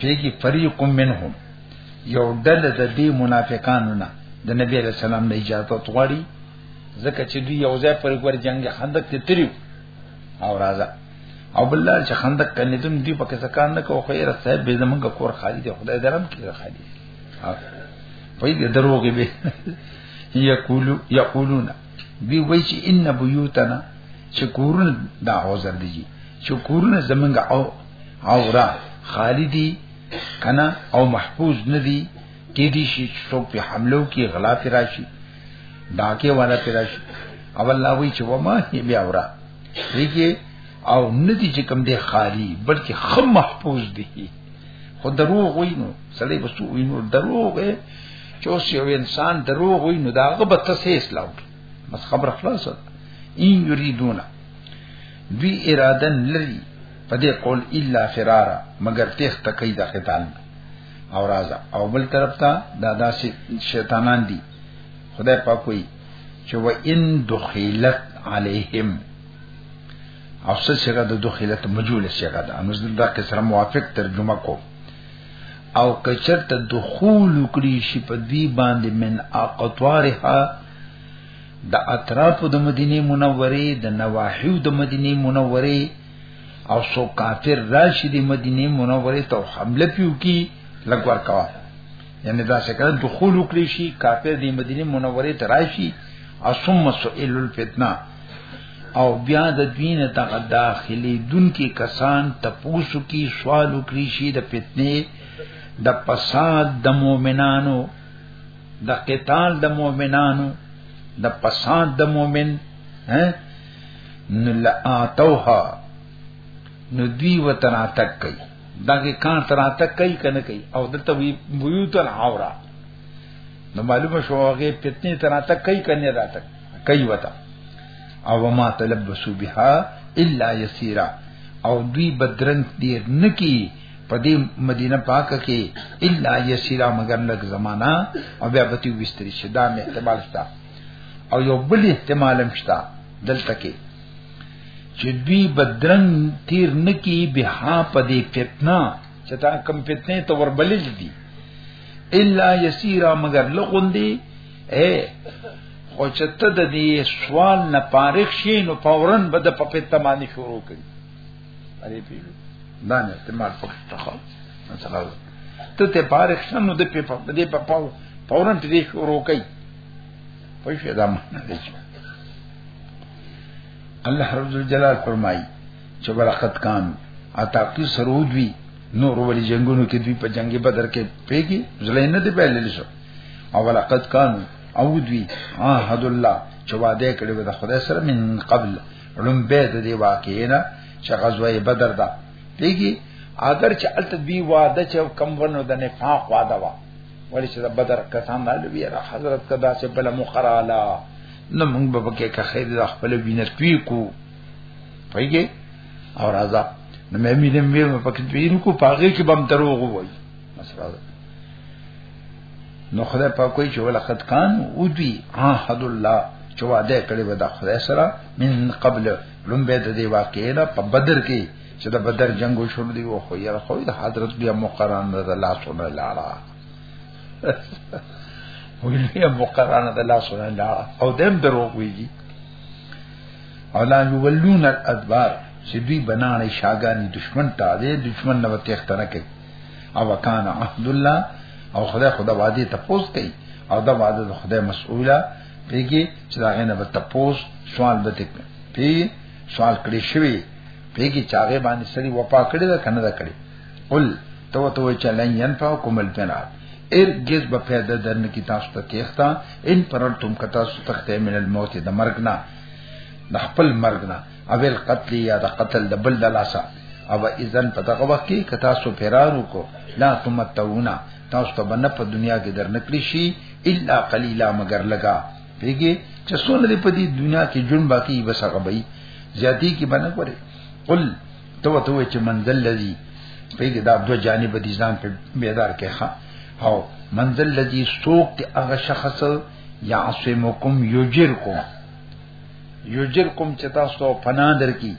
پیږي فريق منهم یو ډل د دې منافقانو نه د نبی علیہ السلام نه اجازه غواړي ځکه چې دوی یو ځای پر ور جنگ خندق ته تریو او راځه او بل چې خندق کنه دم دی پکې سکان نه کوو خیر صاحب به زمونږ کور خالی دی خدای درم کې خالی په دې دروغې به یقولو یقولون دی وای چې ان بیوتنا چې کورونه دا حوزر دی چې کورونه زمونږ او عورا خالی دی کنا او محفوظ ندی کې دي شي څوک په حملو کې غلا پر راشي ډاکه والا پر راشي او الله وی چې وما هي بیا ورا دیږي او ندی چې کم دی خالی بلکې خم محفوظ دی خو دروغ وینو سړی بسو وینو دروغ چې اوس یو انسان دروغ وینو دا غبه تسه اسلام بس خبر خلاصه ان یریدون دوی ارادن لري په دې قول الا فرارا مگر تیخ تکي د قتال او رازا او بل طرف ته دا داسې شیطانان دي خدای پاک وي چې و ان دخیلت علیهم او څه څنګه د دخیلت مجول څنګه ده نو دا کې سره موافق ترجمه کو او کچرت دخول کړي شي په دې باندې من اقطارها د اطراف د مدینه منوره د نواحیو د مدینه منوره او سو کافر راشد مدینه منوره ته حمله پیو کی لګور کوا یعنی دا څنګه دخول وکړي شي کافر د مدینه منوره ته راشي او ثم سئل الفتنه او بیا د دین ته داخلي دن کې کسان تپوسو کی سوال وکړي شي د فتنه د فساد د مؤمنانو د قتال د مؤمنانو د پساد د مؤمن ها نو لاتوها نو دی وتنا تک کوي داګه کان تر تک کوي کنه کوي او دته وی بیوت العورا نو معلومه شو هغه پتنی تر تک کوي کنه را تک کوي وتا او ما تلبسو بها الا یسیرا او دوی بدرنګ دیر نکی په دې مدینه پاکه کې الا یسیرا مگر لک زمانہ او بیا به تی وستری شي دا مې احتمال شته او یو بل احتمال هم شته دلته کې چې دوی بدرن تیر نکی به په دې فتنه چې تا کم فتنه ته وربلل دي الا یسیرا مگر لغوندي اے خو چې ته د دې سوال نه پارښ شې نو فورن به د پپې تمانی شروع کړي اره پی دا نه استعمال پکې تخو مثلا ته ته پاره شنو د په په دې په پاو پورن دې شروع کوي په شه دا معنی دی الله رب الجلال فرمایي چې ولقد کان اتا کی سرود وی نور ولی جنگونو کې دوی په جنگي بدر کې پیګي زلین نه دی پیلل شو او ولقد کان او دوی عهد الله چې وعده کړی و د خدای سره من قبل لومبه د دې واقعې نه چې غزوه بدر ده پیږي اگر چې الته دی واده چې کم ونو د نفاق واده وا ولې چې د بدر کسان نه لوي را حضرت کدا چې بل مخرالا نو موږ به پکې که خیر د خپل وینې توی کو پیږي او راځه نو مې مې دې مې پکې وینې کو پاګه کې بم دروغ وای مسره نو خدای په کوئی چې ولقد کان او دی عهد الله چې وعده کړی و د خدای سره من قبل لومبه د دی واقعینا په بدر کې چې د بدر جنگ وشو دی او خو یې خو د حضرت بیا مقران د الله سره لاړه ویلې مقران د الله سره لاړه او دیم درو ویږي او لا یولون الادبار چې دوی بنانه شاګانی دشمن ته دی دشمن نو تختنه کوي او وکانه عهد الله او خدای خدا وادي ته پوس کوي او دا وعده د خدای مسؤله پیږي چې دا غنه به تپوس سوال به تک پی سوال کړی شوی پیږي چې هغه باندې سړي وپا کړی دا کنه دا کړی قل تو تو چې لن ينفعكم البنات ارجز به پیدا درن کی تاسو ته تیختا ان پرل تم کتا سو تخته من الموت د مرګ نه د خپل مرګ نه او القتل یا د قتل د بل دلاسا او اذن په دغه وخت کې کتا سو پیرانو کو لا تمتعونا تاسو ته بنه په دنیا کې درنکلی شي الا قليلا مگر لگا پیږي چې څونه دې په دې دنیا کې جون باقی بس هغه به زیاتی کې بنه کوي قل تو تو چې منزل لذي پیږي دا دو جانب دي ځان په بیدار کې ښا او منزل لذي سوق هغه شخص یا عصمکم یجرکم یجرکم چې تاسو ته پناه درکې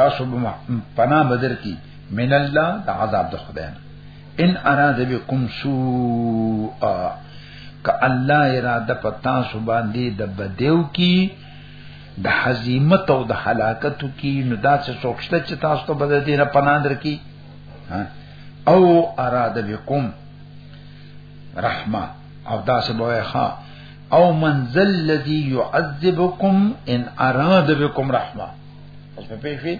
تاسو به پناه بدر کی من الله د عذاب د خدای نه ان اراد بكم سوء ک الله اراده پتا سو باندې د بدیو کی د حزیمت او د هلاکت کی نو دا څه سوچته چې تاسو ته بده دینه پناه درکې او اراد بكم رحمه او دا څه بوي ها او منزل الذي يعذبكم ان اراد بكم رحمه اوس په پیښې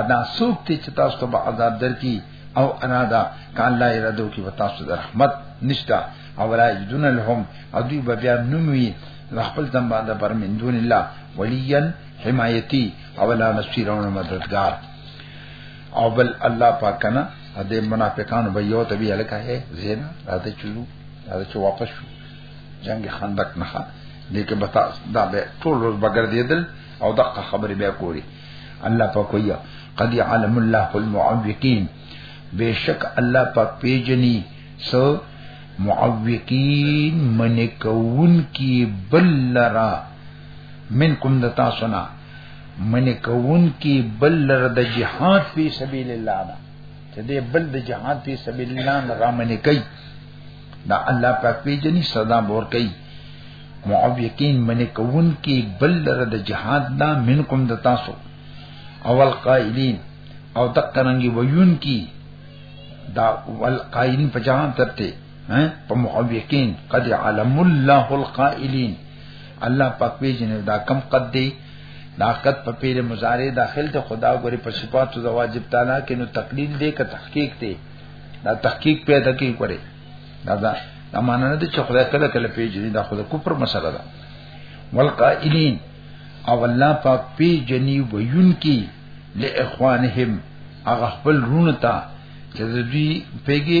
ادا سوک ته چې تاسو ته عذاب درکې او انا دا کان لا ارادو کی وتا سود رحمت نشتا او لا یدون لهم او دوی بیا نموی خپل ځم باندې پر من دون الله ولیا حمایتی او لا نصير او مددگار او بل الله پاک کنه د منافقانو به یو تبي الکه هي زینا راته چلو راته چې واپس شو جنگ خندق نه دې کې بتا دا به ټول ورځ بغیر دیدل او دغه خبرې به کوي الله پاک ویا قد علم الله المعوقين بشک الله پاک پیجنی سو معوقین من کون کی بل لرا من کوم د تاسو نه من کوون کی بل لر د جهاد فی سبیل الله نه چې دې بل د جهاد فی سبیل الله نه را من کوي دا الله پاک پیجنې صدا بور کوي معب یقین من کوون کی بل لر د جهاد دا من کوم د تاسو اول قائلین او تک کرنګي ویون کی دا ول قائلین په جهان ترته ها په محوقین قد علم الله القائلین الله پاک وی جن دا کم قد دی دا قد په پیل مضارع داخل ته خدا غوري په صفات او واجب تعالی کې نو تقلیل دی که تحقیق دی دا تحقیق پیدا کی کوي دا دا دا معنا نه چې خدای کله کله پیژني دا خدای کفر مسله ده والقائلین او الله پاک پیژني ویون کی لاخوانهم هغه خپل رونه ته چې دوی پیګي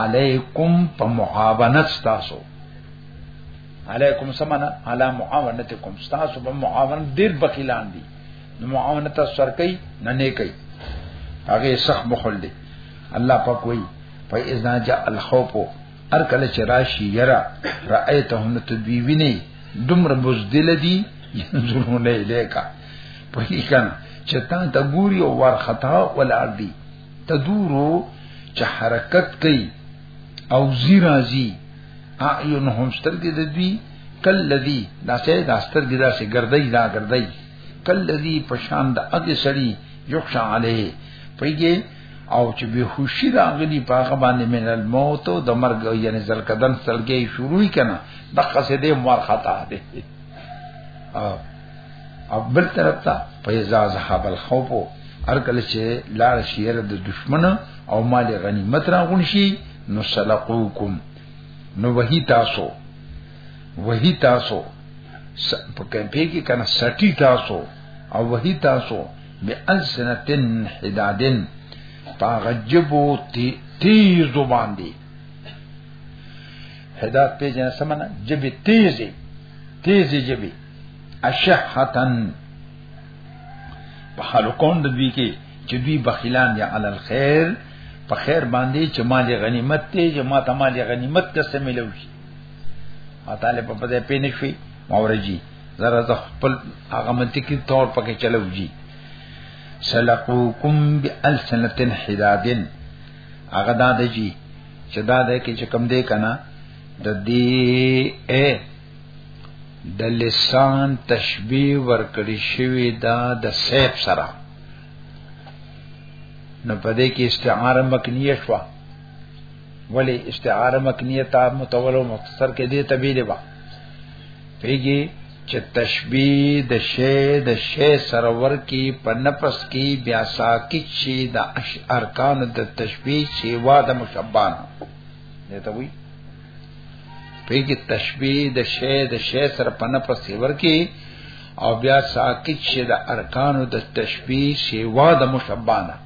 علیکم په معاونت تاسو علیکم سمنا علی معاونتکم تاسو په معاونت ډیر بخیلان دي نو معاونت سرکې نه نه کوي هغه سخت بخل دي الله پاک وایي فإذا جاء الخوف ار کله چې راشي یرا رأيتهم تدوی ویني دومره بوزدل دي ينظرون الیکا په دې کنه چې تا ته ګوري او ور خطا ولار دي تدورو چې حرکت کوي او زی راځي اعینهم سترګې د دوی کلذي دا سه دا سترګې دا سه ګردۍ دا ګردۍ کلذي پشان د اګه سړی یخشا علیه پیږي او چې به خوشی دا غلی پاغه باندې من الموت او د مرګ یعنی زلکدن سلګي شروع کنا دغه څه دې مور خطا ده او بل طرف ته پیزا ذهب الخوف هر کله چې لار شیر د دشمن او مال غنیمت راغون شي نو سلقوکم نو وحی تاسو وحی تاسو په کمپې کې کنه سټی تاسو او وحی تاسو به السنتن حدادن پاغجبو تی تیز باندې حداد په جنسمنه جبه تیزه تیزه جبه اشحتن په حال کون د دوی کې چې دوی بخیلان دي علی الخير په خیر باندې چې مال غنیمت ته چې ما ته مال غنیمت ته سملو شي او طالب په دې پینې شي مورجی زره ز خپل هغه منطقي تور پکې چلو جی سلقوکم بالسنتن حدادن هغه دا دی چې دا ده کې چې کم دی کنه د دې اے د لسان تشبیه ورکړی شوی دا د سیب سره نو په دې کې استعاره مکنیه شو ولی استعاره مکنیه تا متول او مختصر کې دې تبیله وا پیږي چې تشبیه د شی د شی سره ورکی په نفس کې بیا ساکت شي د ارکان د تشبیه شی وا د مشبان نه ته وی په کې تشبیه د شی د شی سره په نه پسې ورکی او بیا ساکت شي د ارکانو د تشبیه سیوا د مشبانه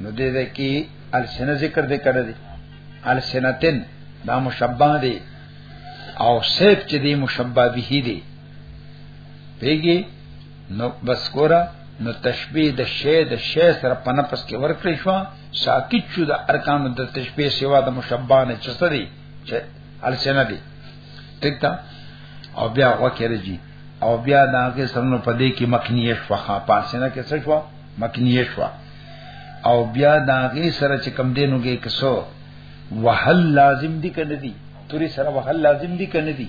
نو دې ده کې السنه ذکر دې کړی دی السنتن دا مشبہ دی او سیب چې دی مشبہ به دی پیږي نو بس ګورا نو تشبیه د شی د شی سره په نفس کې ورکړې شو ساکت شو د ارکان د تشبیه سوا د مشبانه چې سړي چې السنه دي ټیک تا او بیا وکړي جی او بیا دا کې سرنو پدې کې مکنیه شو خا پاسنه کې څه شو مکنیه شو او بیا دا کې سره چې کم دینو کې کسو وهل لازم دي کنه دي توري سره وهل لازم دي کنه دي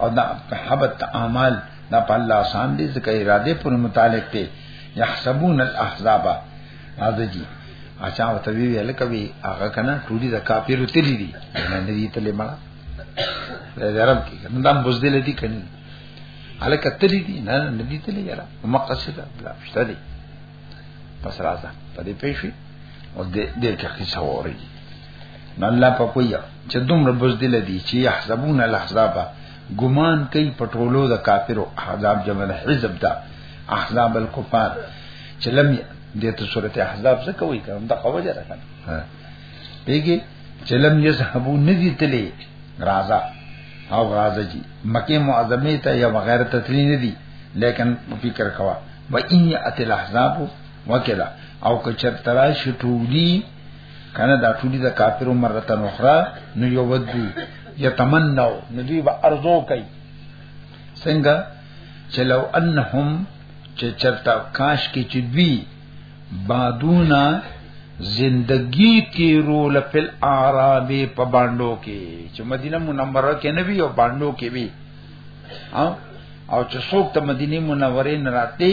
او دا حبت اعمال دا په الله آسان دي ځکه اراده پر متعلق دي يحسبون الاحزاب هذا جی اچھا او ته وی ویل کوي هغه کنه ټولي د کافر تللی دي نه دي تللی مړه دا رب کی کنه دام بوزدل دي کنه الکه تللی دي نه نه دي تللی یاره مقصد بلا فشته دي پس راځه په دې پېښې او دې دې کې څه ووري نو الله په کویا چې دومره بزدل دي چې يحسبون الاحزاب ګمان کوي په ټولو د کافرو احزاب جمع د حزب دا احزاب الكفار چې لم دته سورته احزاب څه کوي کوم د قوه جره کنه پیګي چې لم يذهبوا ندي تلي رازا او غازه جی مکه معظمه ته یا بغیر تتلی ندي لیکن فکر کوا و ان ات الاحزاب وکلا او کچر ترا شټولی کنه دا ټولي د کافرو مرته نخرا نو یو ودو یتمنو نو دوی به ارزو کوي څنګه چې لو انهم چې چرتا کاش کې چې دوی بادونا زندگی تیرو لپل اعراب په باندو کې چې مدینه منوره کې نه وی او باندو کې وی او چې څوک ته مدینه منوره نه راته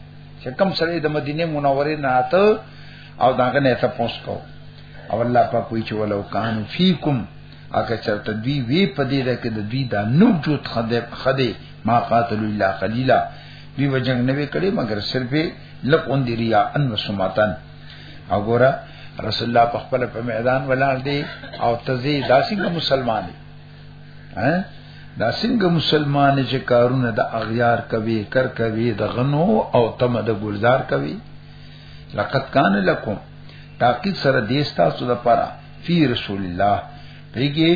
چې کوم سره د مدینه منورې نه اته او داغه نه ته پوس کو او الله په کوئی چې ولو کان فیکم اګه چرته دوی وی په دې ده کې د دوی دا نو جوت خده خده ما قاتل الا قليلا دوی وجنګ نه وکړي مګر صرف لک اون دی ریا ان وسماتن او ګوره رسول الله په خپل په میدان ولاړ دی او تزي داسې مسلمان دی ها دا څنګه مسلمان چې کارونه د اغیار کوي کر کوي د غنو او تم د ګلزار کوي لقد کان لکم تاکید سره دیستا سو د پاره فی رسول الله پیګي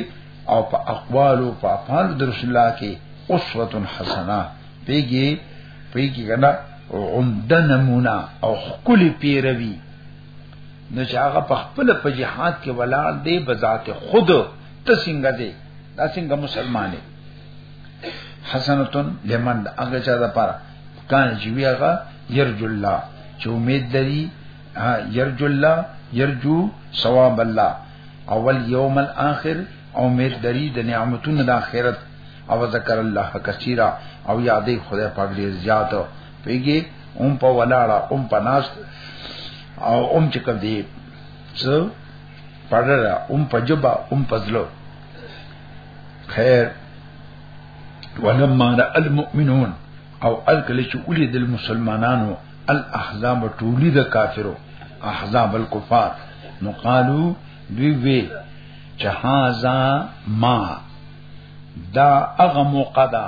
او په اقوال او په افعال د رسول الله کې اسوه حسنه پیګي پیګي کنه عمده نمونه او خپل پیروي نو چې هغه په خپل په جهاد کې ولار دی بذات خود ته څنګه دی دا څنګه مسلمان دی حسنتون لمن هغه چا ده پر کان چې وی هغه يرجو الله چې امید لري يرجو الله يرجو ثواب الله اول یوم الاخر او امید لري د نعمتونو د اخرت او ذکر الله کثیره او یادې خدای پاک دې زیات پیګي اون په ولاړه اون په ناس او اون چې کوم دی څو پړره اون په جبا اون په زلو خیر ولما را المؤمنون او الکل چې اولي د مسلمانانو الاحزاب ټولي د کافرو احزاب الكفار نو قالو دوی وی چې هاذا ما دا هغه موقع ده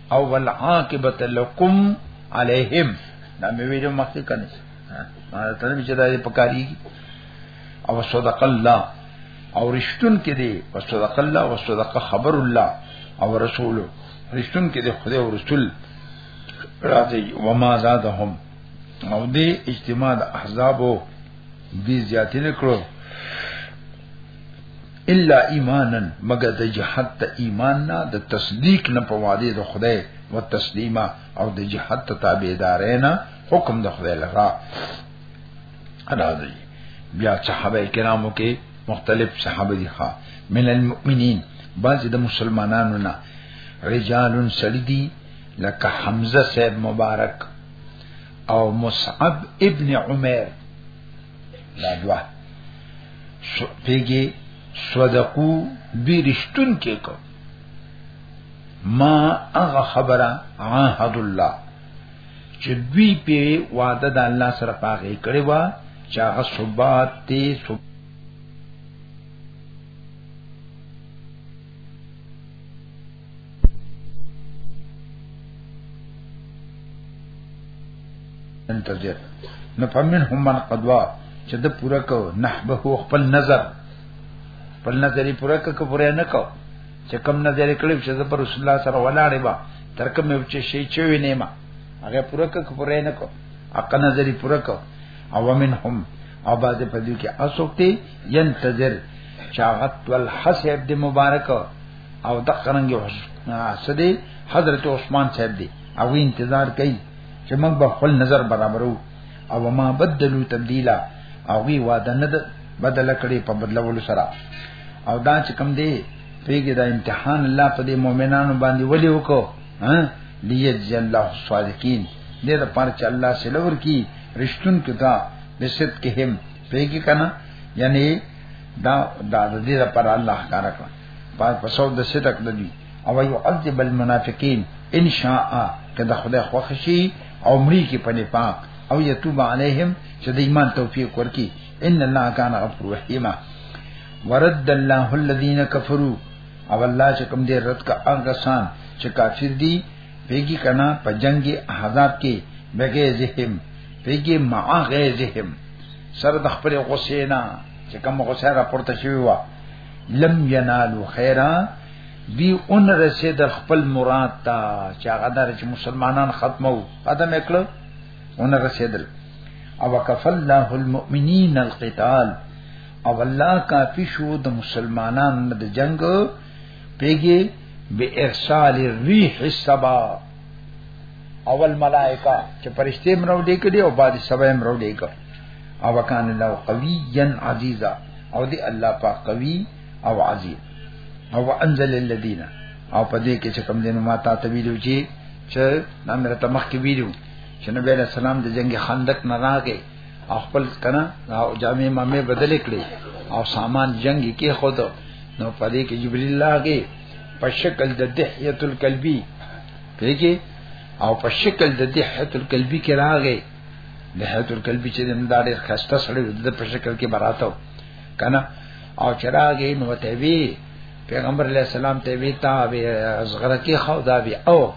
او والعاقبت لكم عليهم دا مې ویلو مخکې کنه ما ته نه چې دا په کاری او صدق الله او رشتون کې دی او صدق الله او صدق خبر الله او رسول رشتون کې دی خدای او رسول راځي وما زادهم او دې اجتماع د احزابو دې زیاتې نکړو الا ایمانا مگر د جهاد ته ایمان نه د تصدیق نه په وعده د خدای او تسلیما او د جهاد ته تابعداري نه حکم د خدای لغا ادا دی بیا صحابه کرامو کې مختلف صحابه دي ښا من المؤمنین بعض د مسلمانانو نه رجال سلیدی لکه حمزه صاحب مبارک او مصعب ابن عمر دا دوا پیګي صدقو بی رشتون کې کو ما هغه خبره عهد الله چې دوی په وعده د الله سره پاغې کړې و چې هغه صبات ته انتظر نو فمن هم من قدوا چې د پورا کو نحبه خپل نظر خپل نظر یې پورا کو پورا نه کو چې کم نظر کړی چې د رسول الله سره ولاړې با تر کوم چې شي چې وینې ما هغه پورا کو پورا نه کو اقا نظر یې پورا کو او منهم او باز په دې کې اسوکته ينتظر چاغت ول حسب د مبارک او د قرنګ سدي حضرت عثمان صاحب دی او انتظار کوي چې موږ به خپل نظر برابرو او ما بدلو تبديلا او وی واده نه بدل کړي په بدلولو سره او دا چې کم دی پیګه دا امتحان الله په دې مؤمنانو باندې ولي وکړو ها لیجزی الله الصادقین دې د پاره چې الله سلور کی رښتون کدا بسد کې هم پیګی کنا یعنی دا دا دې د پاره الله کار کړ پاک پسو د صدق د دی او یعذب المنافقین ان شاء کدا خدای خوښ شي او مری کې پنه پاک او یتوب علیهم چې د ایمان توفیق ورکی ان الله کان غفور رحیم ورد الله الذين كفروا او الله چې کوم دې رد کا هغه سان چې کافر دي پیګی کنا په جنگ احزاب کې بګې زهم پیګی مع غیظهم سره د خپل غصې نه چې کوم غصه را پورته شوی و لم ینالو خیرا دی اون رسید خپل مراد تا چې هغه در چې مسلمانان ختمو قدم وکړو اون رسیدل او وکفل الله المؤمنین القتال او الله کافی شو د مسلمانان د جنگ پیګي به ارسال الريح السبا اول ملائکه چې پرشته مرو دې کړي او بعد سبا مرو دې کړي او وکانه الله قويا عزيزا او دې الله پاک قوي او عزيز او انزل الذين او په دې کې چې کوم دین ما تا ته ویلو چې چې نامره ته مخ کې ویلو چې نبی له سلام د جنگ خندق نه راغی او خپل کنه او جامع مامه بدل کړي او سامان جنگ کې خود نو پدې کې جبريل لاګي په شکل د دحیه القلبی پیږي او په شکل د دحیه القلبی کې راغی دحیه القلبی چې دمدار خسته سره د په شکل کې براتو کنه او چراغې نو ته وی پیغمبر علیہ السلام ته وی تا به ازغره کې خو دا به او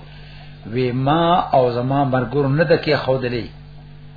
وی ما او زما مرګور نه د کې خو دلی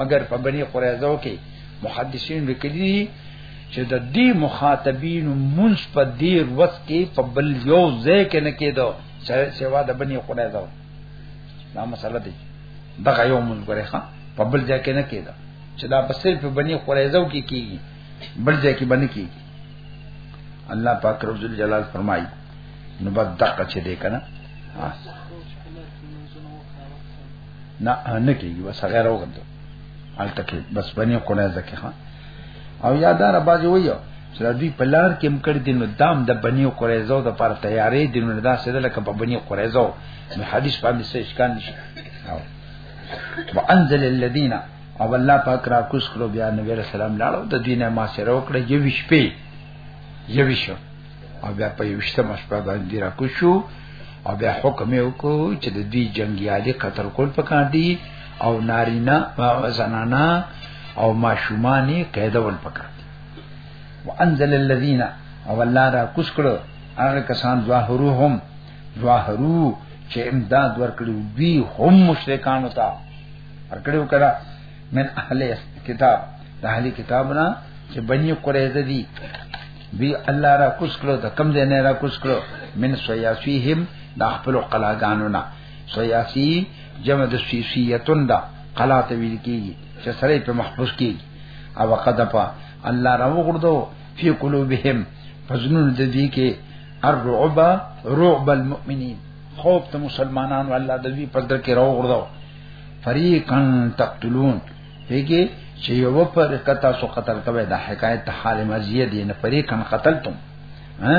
مګر په بني قریظه کې محدثین لیکلي چې د دې مخاطبین منس په دې وخت کې په بل یو ځای کې نه کېدو چې سوا د بني قریظه دا مسله دی دغه یو مونږ غره ښا په بل ځای کې نه کېدو چې دا بسې په بني قریظه کې کیږي بل ځای کې باندې کیږي الله پاک رب جلال فرمایي نو بد دقه چې دې کنه نه نه کیږي بس غیر وګندو الته کې بس بنی قنای زکه ها او یادار باز ویو چې دوی په لار کې مکړ دي نو دام د بنی قریزو د پر تیارې دي نو دا سره لکه په بنی قریزو نو حدیث باندې څه اشکال نشي وانزل الذين او الله پاک را کوس کړو بیا نبی رسول الله لاړو د دینه ما سره وکړه یو شپې یو شپې او بیا په یوشته مشپه باندې را کو شو او بیا حکم یې وکړو چې د دې جنگیالي قتل کول پکار دي او نارینا زنانا او ماشومانی قید ول پکار دي وانزل الذين او الله را کوس کړو هغه کسان ظاهروهم ظاهرو چې امداد ورکړي دوی هم مشرکان وتا ورکړو کړه من اهل کتاب د اهل کتابنا چې بني قریظه دي وی الله را کوس کړو د کم دینه را کوس کړو من سیاسیهم د خپل قلاګانو نه سیاسی جمع د سیاسیتون دا قلا ته ویل کیږي چې سره په محفوظ کیږي او وقد په الله را وګړو فی قلوبهم فزنون د دې کې الرعب رعب المؤمنین خوف ته مسلمانانو الله د دې په در کې را وګړو فریقا تقتلون پیګه چې یو پر کتا سو قتل کوي دا حکایت حال مزیه دی نه پرې کن قتلتم ها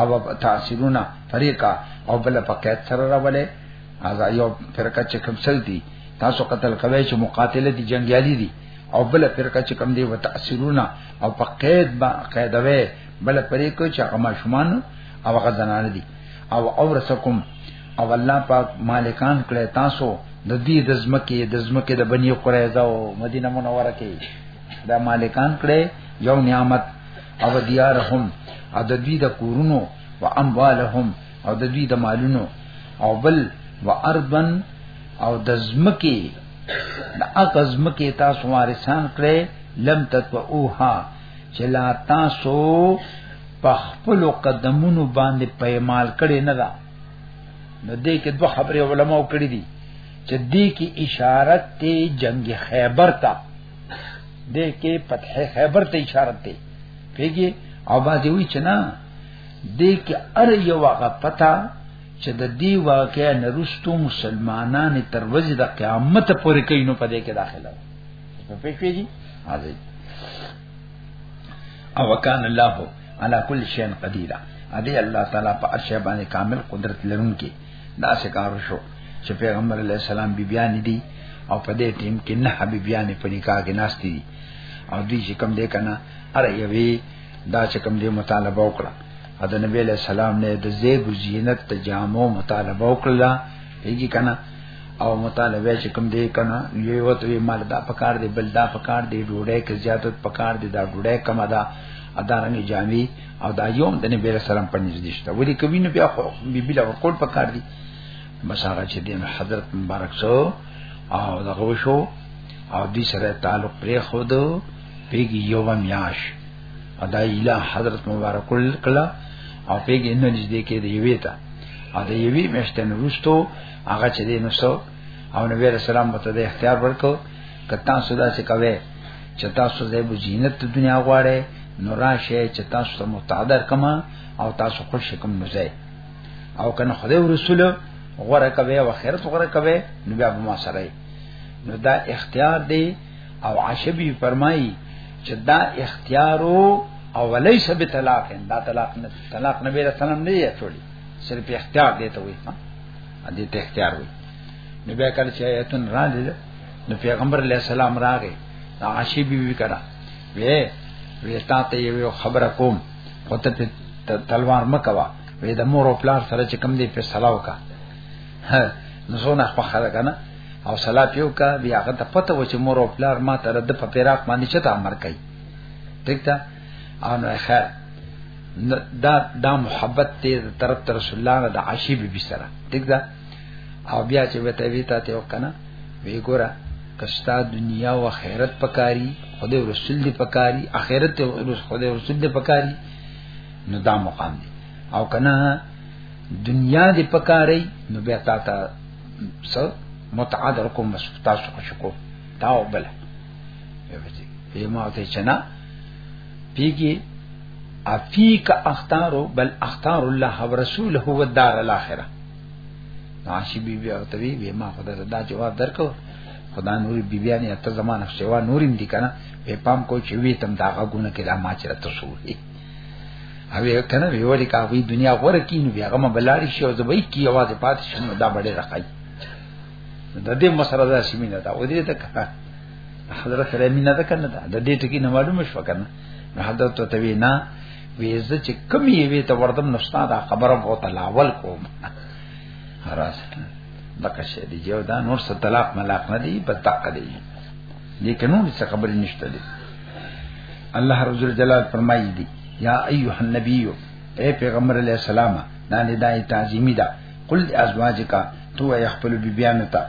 او تاثیرونه فریقا او بل فقیت سره راولې ازا یو فرقه چې کوم سل دي تاسو قتل کوي چې مقاتله دي جنگیالي دي او بل فرقه چې کوم دي وتاثیرونه او په قید با قیدوي بل پرې کو چې هغه ماشومان او هغه زنان دي او اورسکم او الله پاک مالکان کړی تاسو د دې د زمکه د زمکه د بنی قریظه او مدینه منوره کې دا مالکان کړی یو نعمت او دیارهم او د دې د کورونو و اموالهم او د دې د مالونو او بل و ارضن او د زمکه د اقز مکه تاسو وارثان کړی لم تتوها چې لا تاسو په خپل قدمونو باندې پیمال کړي نه ده نو دې کې دوه خبرې علماو کړې دي چې دې کې اشاره ته جنگ خیبر ته دې کې فتح خیبر ته اشاره ته پیږي او باندې وی چې نه دې کې ار یو هغه پتا چې د دې واقعې نرستو مسلمانان تر ورځې د قیامت پورې کینو په دې کې داخله په پیږي حاضر او کان الله علا کل شین قدیر ادي الله تعالی په ارشه باندې کامل قدرت لرونکي دا شکار شو چې پیغمبر علی السلام بی بیان دي او په دې ټیم کې نه بی بیان په نکاح کې ناشتي دي او دوی چې کم دې کنه اره یوي دا چې کم دې مطالبه وکړه د نبی علی السلام نه د زیب زینت تجامو مطالبه وکړه دیږي کنه او مطالبه چې کوم دی کنه یو وته مال دا پکار دی بل دا پکار دی ډوډۍ کې زیاتت پکار دی دا ډوډۍ کم ده ادارنګ جامي او دا یوم د نبی رسول الله پنځ دشته ولي کوي نو بیا خو بي بلا ورکول پکار دی بس هغه چې دین حضرت مبارک سو او دغه شو او دې سره تعلق پرې خود پیګ یو میاش ادا اله حضرت مبارک کلا او پیګې نه نږدې کې دی وی تا او د یوی مشتن روستو هغه چې دی نو سو او نبی رسول الله ته د اختیار ورکو کتا سودا چې کوي چې تاسو د زینت د دنیا غواړي نو راشه چې تاسو ته متعدر کما او تاسو خوش کوم نو ځای او کنه خدای رسول غره کوي او خیرت غره کوي نو بیا به ما سره نو دا اختیار دی او عاشبی فرمایي چې دا اختیار او وليس بطلاق دا طلاق نه طلاق نبی رسول الله نه یې چولی صرف اختیار دی ته وایي ها دې ته اختیار وایي نو بیا کله چې ایتون را دي نو پیغمبر علی السلام راغی دا عاشی بی بی کړه وی وی تا ته یو خبره کوم خو ته تلوار مکوا وی د مور او پلار سره چې کم دی په سلاو کا نو زونه خو خره کنه او صلاح پیو کا بیا هغه ته پته و چې مور او پلار ما ته د په پیراق باندې چته امر کوي ٹھیک ده او نو خیر دا دا محبت ته طرف تر رسول الله د عاشی بي سره ٹھیک ده او بیا چې وته وی ته ته وکنه وی ګوره کستا دنیا او آخرت پکاري خدای رسول دی پکاري آخرت خدای رسول دی پکاري نو دا مقام دی او کنه دنیا دې پکاري نو بیا تا ته څو متعادل کوم تاسو کو شکو دا وبل یو ما ته چنا پیګي افیک اختارو بل اختار الله ورسوله هو الدار الاخره ناشی بی بی او توی بی ما خدا دا جواب درکو خدا نور بی بی نه ته زمانه شوا نوریم دی کنه په پام کو چې وی تم دا غونه کې دا ما چرته شو او یو کنه وی وړي کا وی دنیا غره کینو بیا غم بلاړی شي او زبې کی आवाज پات شنو دا بډې راکای د دې مسره دا سیمینه دا و دې ته حضرت سره مینه ده کنه دا د دې ټکی نه معلومه شو کنه نو حضرت ته وی نه ویزه چې کم یې وی ته وردم نشتا دا خبره وو تلاول کوم راز دغه شی دی یو دا نور څه طلاق ملاق نه دی په تق دی دې کنو څه خبرې نشته دی الله رب جلال فرمایي دي یا ایها النبی اے پیغمبر علیہ السلام دا ندای تعظیمی دا قل ازواجک تو ای خپل بیبیانو ته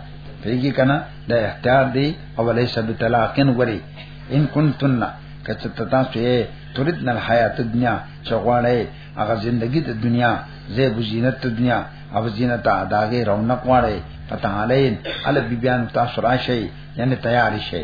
پیږي کنه د احتیاط دی او لیس بتلاقن وری ان کنتن کته تاسو یې تردن الحیات الدنیا چغواړی هغه زندگی د دنیا زیب زینت د دنیا او زینت داګه رونق واړی فتح علین ال بیبیان تاسو راشي یعنی تیار شي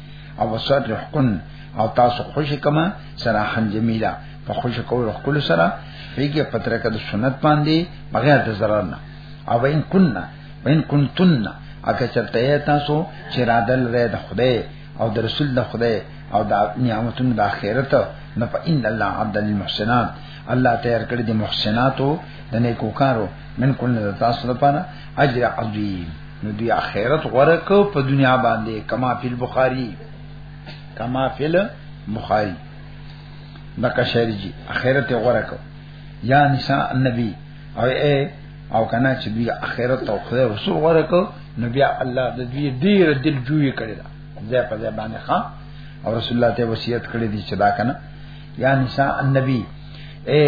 او وسرحکن او تاسو خوشی کما سراحن جمیلا په خوشی کول خپل سره فیګه پترکه د سنت باندې بغیر د zarar نه او وین کننا وین کنتن اګه چرته تاسو چې رادل رې د خدای او د رسول د خدای او د نعمتونو د آخرت نه په ان الله عبد المحسنات الله تیار کړی د محسناتو د نیکو کارو من کول تاسو لپاره اجر عظیم نو دی اخرت غره کو په دنیا باندې کما فی البخاری کما فی البخاری دکا شعری جی اخرت غره کو یا نساء النبی او اے او کنا چې بی اخرت او خدای رسول غره کو نو بیا الله د دې ډیر دل جوړی کړی دا ځای په ځای باندې ښا او رسول الله ته وصیت کړی دی چې دا کنه یا نساء النبی اے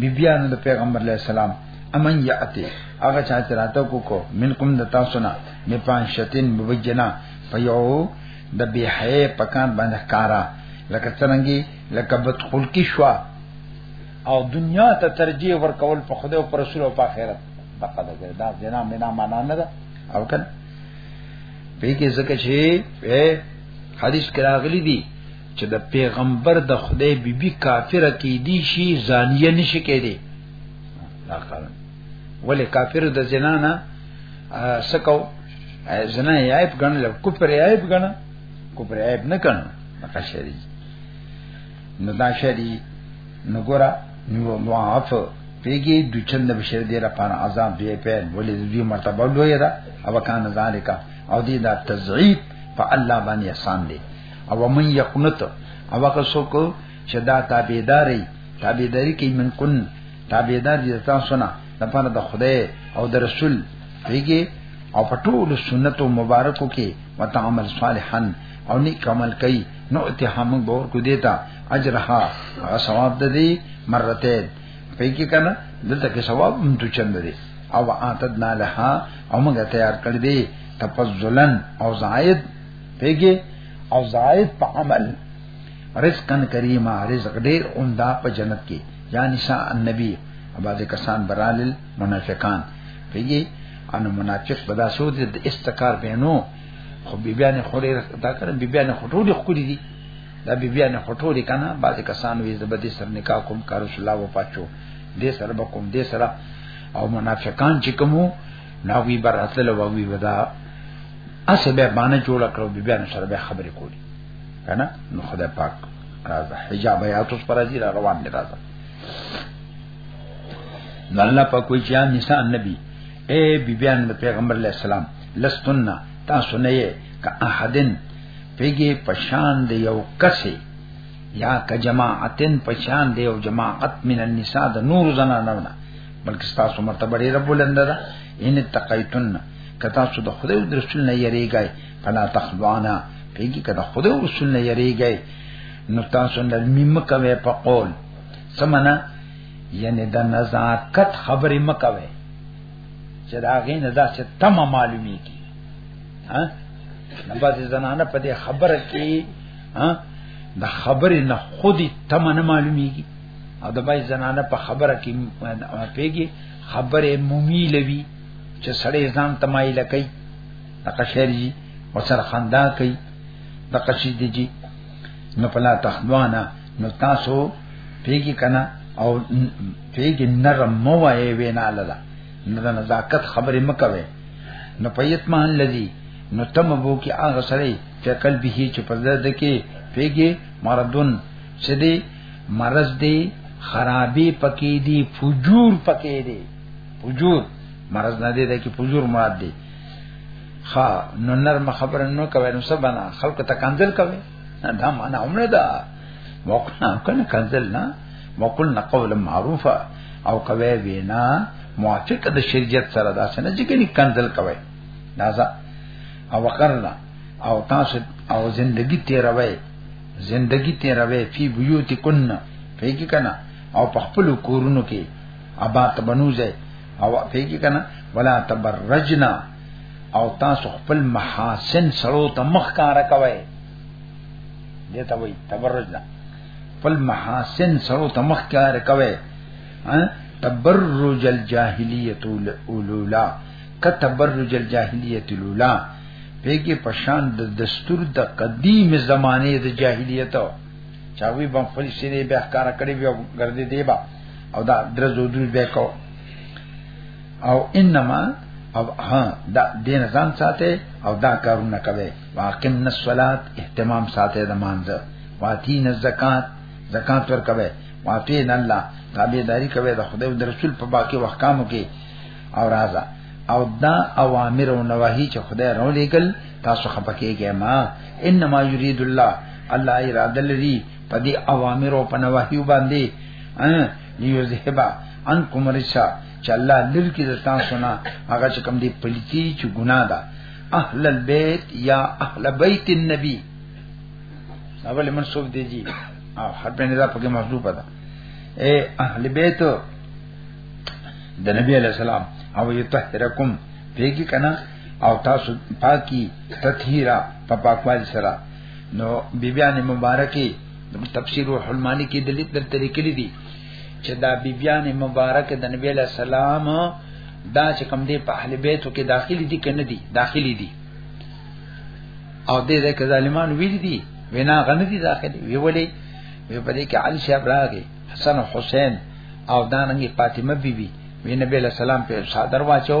بیبیانو د پیغمبر علیہ السلام امن یاتی هغه چا چې راته کو کو من کوم د تاسو نه می پان شتین مبجنا په یو د بی حی پکان باندې کارا لکه څنګه لکه بد خلقی شو او دنیا ته ترجیح ورکول په خدای او پر رسول او په آخرت دغه دغه دا جنا مینا معنا نه ده او کنه په کې ځکه چې حدیث کراغلی دی چې د پیغمبر د خدای بیبي بی کافر کې دی شي زانیه نشي کېدی دا خاون ولی کافر د زنا نه سکو زنا یې عیب ګڼل کفر یې عیب ګڼل کفر یې عیب نه ګڼل دا شری نو دا شری نو ګورا نو معاف پیږي د چند بشر دی را پان عذاب دی په ولې د دې مرتبه لوی ده او کان ذالک او دې دا تضعیف په الله باندې احسان دی او من یقنت او هغه څوک چې دا تابعداري تابعداري کوي من کن تابعدار دي تاسو نه لپاره د خدای او د رسول پیږي او په ټول سنتو مبارکو کې وتعمل صالحا او نیک عمل کوي نو اتهام بور کو دیتا اجرها ثواب د دې مرته پیږي کنه دلته کې ثواب هم تو چند دي او اعتدنا لها او موږ تیار کړ دې تفضلا او زائد پیږي او زائد په عمل رزقن کریما رزق ډیر عمدہ په جنت کې یا نساء النبی بعض کسان برالل منافقان پیږي ان منافق بدا شو د استقرار بینو خو بیبیان خوري دا کړم بیبیان خټول خوري دي دا بیبیان خټول کنه بعض کسان وې زبدي سر نکاح کوم کار رسول الله وپاتو دې سره به کوم دې سره او منافقان چې کومو ناوی براتل ووی ودا اسبه باندې جوړ کړو بیبیان سره به خبرې کولی کنه نو خدای پاک راځه حجاب یا تاسو پر ازي روان دي راځه نو الله په کوئی چې نساء نبی اے بیبیان د پیغمبر علی السلام لستنا تاسو نه یې کا احدن پیګه پشان دی یو کسه یا ک جماعتن پشان دی یو جماعت من النساء د نور زنا نه نه بلکې تاسو مرتبه ډیره بلنده ده ان تقیتن کتا سود خدای د رسول نه یریږي فلا تخضعنا پیږي کده خدای او رسول نه یریږي نو تاسو نه مم کوي په قول سمنا یعنی د نزاکت خبرې مکوي چې دا غي نه دا چې تم معلومي کی ها نه بعض زنانه په دې خبره کې ها د خبرې نه خودي تم نه معلوميږي او د بای زنانه په خبره کې پیږي خبره ممیلوي چې سړی ځان تمایل کوي دغه شعر جی او سره خندا کوي د قصیدې جی نو پلا تخدوانا نو تاسو پیګی کنا او پیګی نرم مو وای وینا لاله نو د نزاکت خبرې مکوي نو پیت ما الذی نو تم بو کې هغه سره چې قلبه چې په زړه کې پیګی مردون سدي مرز دی خرابې پکې دي فجور پکې دي فجور مرز نه دی د کې فجور مراد دی خا نو نرم خبره نو کوي نو سبنا خلق ته کنزل کوي دا معنا عمره ده وقنا کنه کنزل نه وقلنا قولا معروفا او کوي وینا موافق د شریعت سره دا څنګه چې کني کنزل کوي دا ځا او وقرنا او تاسو او زندگی تیروي زندگی تیروي فی بیوتکن فی کی کنه او په خپل کورونو کې ابا تبنوځي او پیږي کنه ولا تبرجنا او تاسو خپل محاسن سره ته مخ کار کوي دته وي تبرجنا خپل محاسن سره ته مخ کار کوي تبرج الجاهلیت الاولى کتبرج الجاهلیت الاولى پیګه پشان د دستور د قدیم زمانه د جاهلیت چاوی بم فلسفه به احکار کړی بیا ګرځي دیبا او دا درز او درز به کو او انما او ها دا دین ځان ساته او دا کارونه کوي واقم الصلات اهتمام ساته د مانزه واتین الزکات زکات ور کوي واتین الله تابعداري کوي د خدای او د رسول په باقي وحکامو کې او راځه او دا اوامر او نواهی چې خدای راولېګل تاسو خپکیږئ ما انما یرید الله الله اراده لري په دې اوامر او په نواهیو باندې لیوزهبا ان کومرشا چې الله لرکی د تاسو نه هغه چې کوم دی پلیتی چې ګناه ده اهل البيت یا اهل بیت النبی اول منصوب دی جی او حرف نه ده پکې محذوف ده اے اهل بیت د نبی علی السلام او یطهرکم پیګی کنا او تاسو پاکی تطهیرا په پاکوالي سره نو بیبیان مبارکی تفسیر الحلمانی کې د لیدل طریقې دي چې دا بیبیان مبارک د نبی له سلام دا چې کوم دی په اهل بیتو کې داخلي دي کنه دي داخلي دي او دې دې ظالمان ویل دي وینا غن دي داخلي وی ولې وی په دې کې علي شاب راغی حسن حسین او دانګي فاطمه بیبي وی نبی له سلام په صادر واچو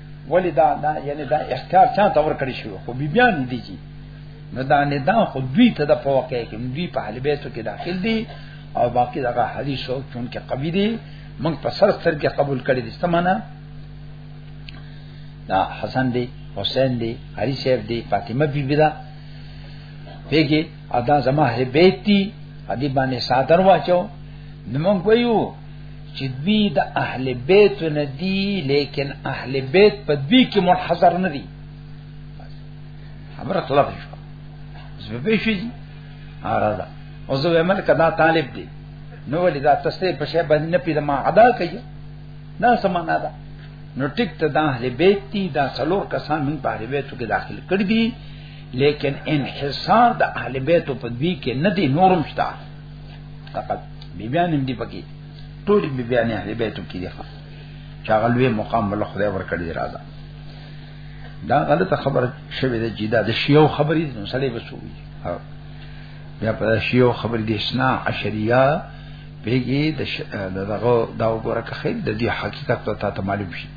ولی دا دا یعنی دا اختیار چا ته ور کړی شو خو بی بیان دي چې نو دا نه دا خو دوی ته د فوقې کې دوی په اهل بیتو کې داخل دي او باقی دغه حدیث او چون کې قوی دي موږ په سر سر کې قبول کړی دي سمانا دا حسن دی حسین دی علی شیخ دی فاطمه بیبی بی دا پیګه ادا زما هبیت دی ادی باندې صادر واچو نمون کویو چې دوی د اهل بیت نه دی لیکن اهل بیت په دوی کې منحصر نه دی خبره خلاف شو زه به شي هغه دا او زه ومن کدا طالب دی نو ولې دا تاسو په شی باندې نه پیدا ما ادا کوي دا سمانا ده نو ټیک ته دا اهل بیت دي دا څلور کسان من په اهل بیت کې داخل کړ دي لیکن انحصار د اهل بیت په دوی کې نه دی نورم شته فقط بیبیان هم دی پکې ټول بیبیان اهل بیت کې دي چاغلوی مقام ول خدای ور کړی راځه دا غلطه خبره شوې ده چې دا د شیو خبرې نو سړی بسوي بیا په شیو خبرې د اسنا عشریه پیږي د دغه دا وګوره که خیر د دې حقیقت ته ته معلوم شي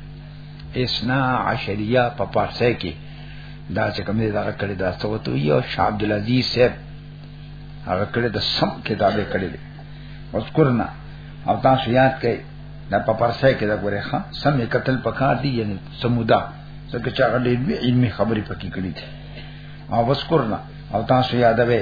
اسنا عشریه په پارسه کې دا چې کوم دې دا کړی دا څه وته یو شاه عبد العزيز صاحب هغه کړی د سم کتابه کړی دی اوس کرنا او تاسو یاد کړئ دا په پارسه کې دا ګوره ښا سم قتل پکار دی یعنی سمودا څنګه چې هغه دې علمي خبرې پکې کړې دي او اوس کرنا او تاسو یادوي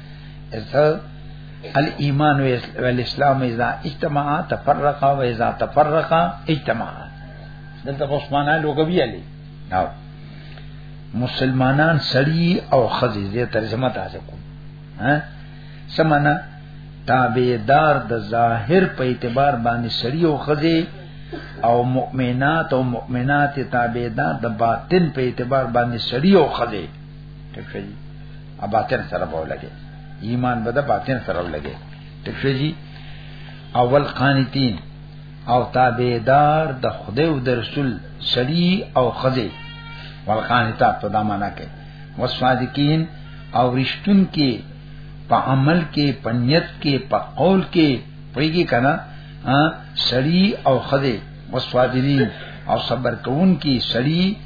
الایمان و الاسلام اذا اجتمع تفرق و اذا تفرق اجتمع دلته عثمانه لوګوی علی نو مسلمانان سړی او خزی دې ترجمه تاسو کوم ها سمانا تابعدار د ظاهر په اعتبار باندې سړی او خزی او مؤمنات او مؤمنات تابعدار د باطن په اعتبار باندې سړی او خزی ټک شي ا باطن سره به ولګي ایمان به د باطن سره ولګي ټک شي اول قانتین او تابعدار د خدای او د رسول سړي او خزه والقانتات په دا معنا کې والصادقین او رښتون کې په عمل کې په نیت کې په قول کې پویږي کنه سړی او خده وسوادرین او صبر کوون کی سړی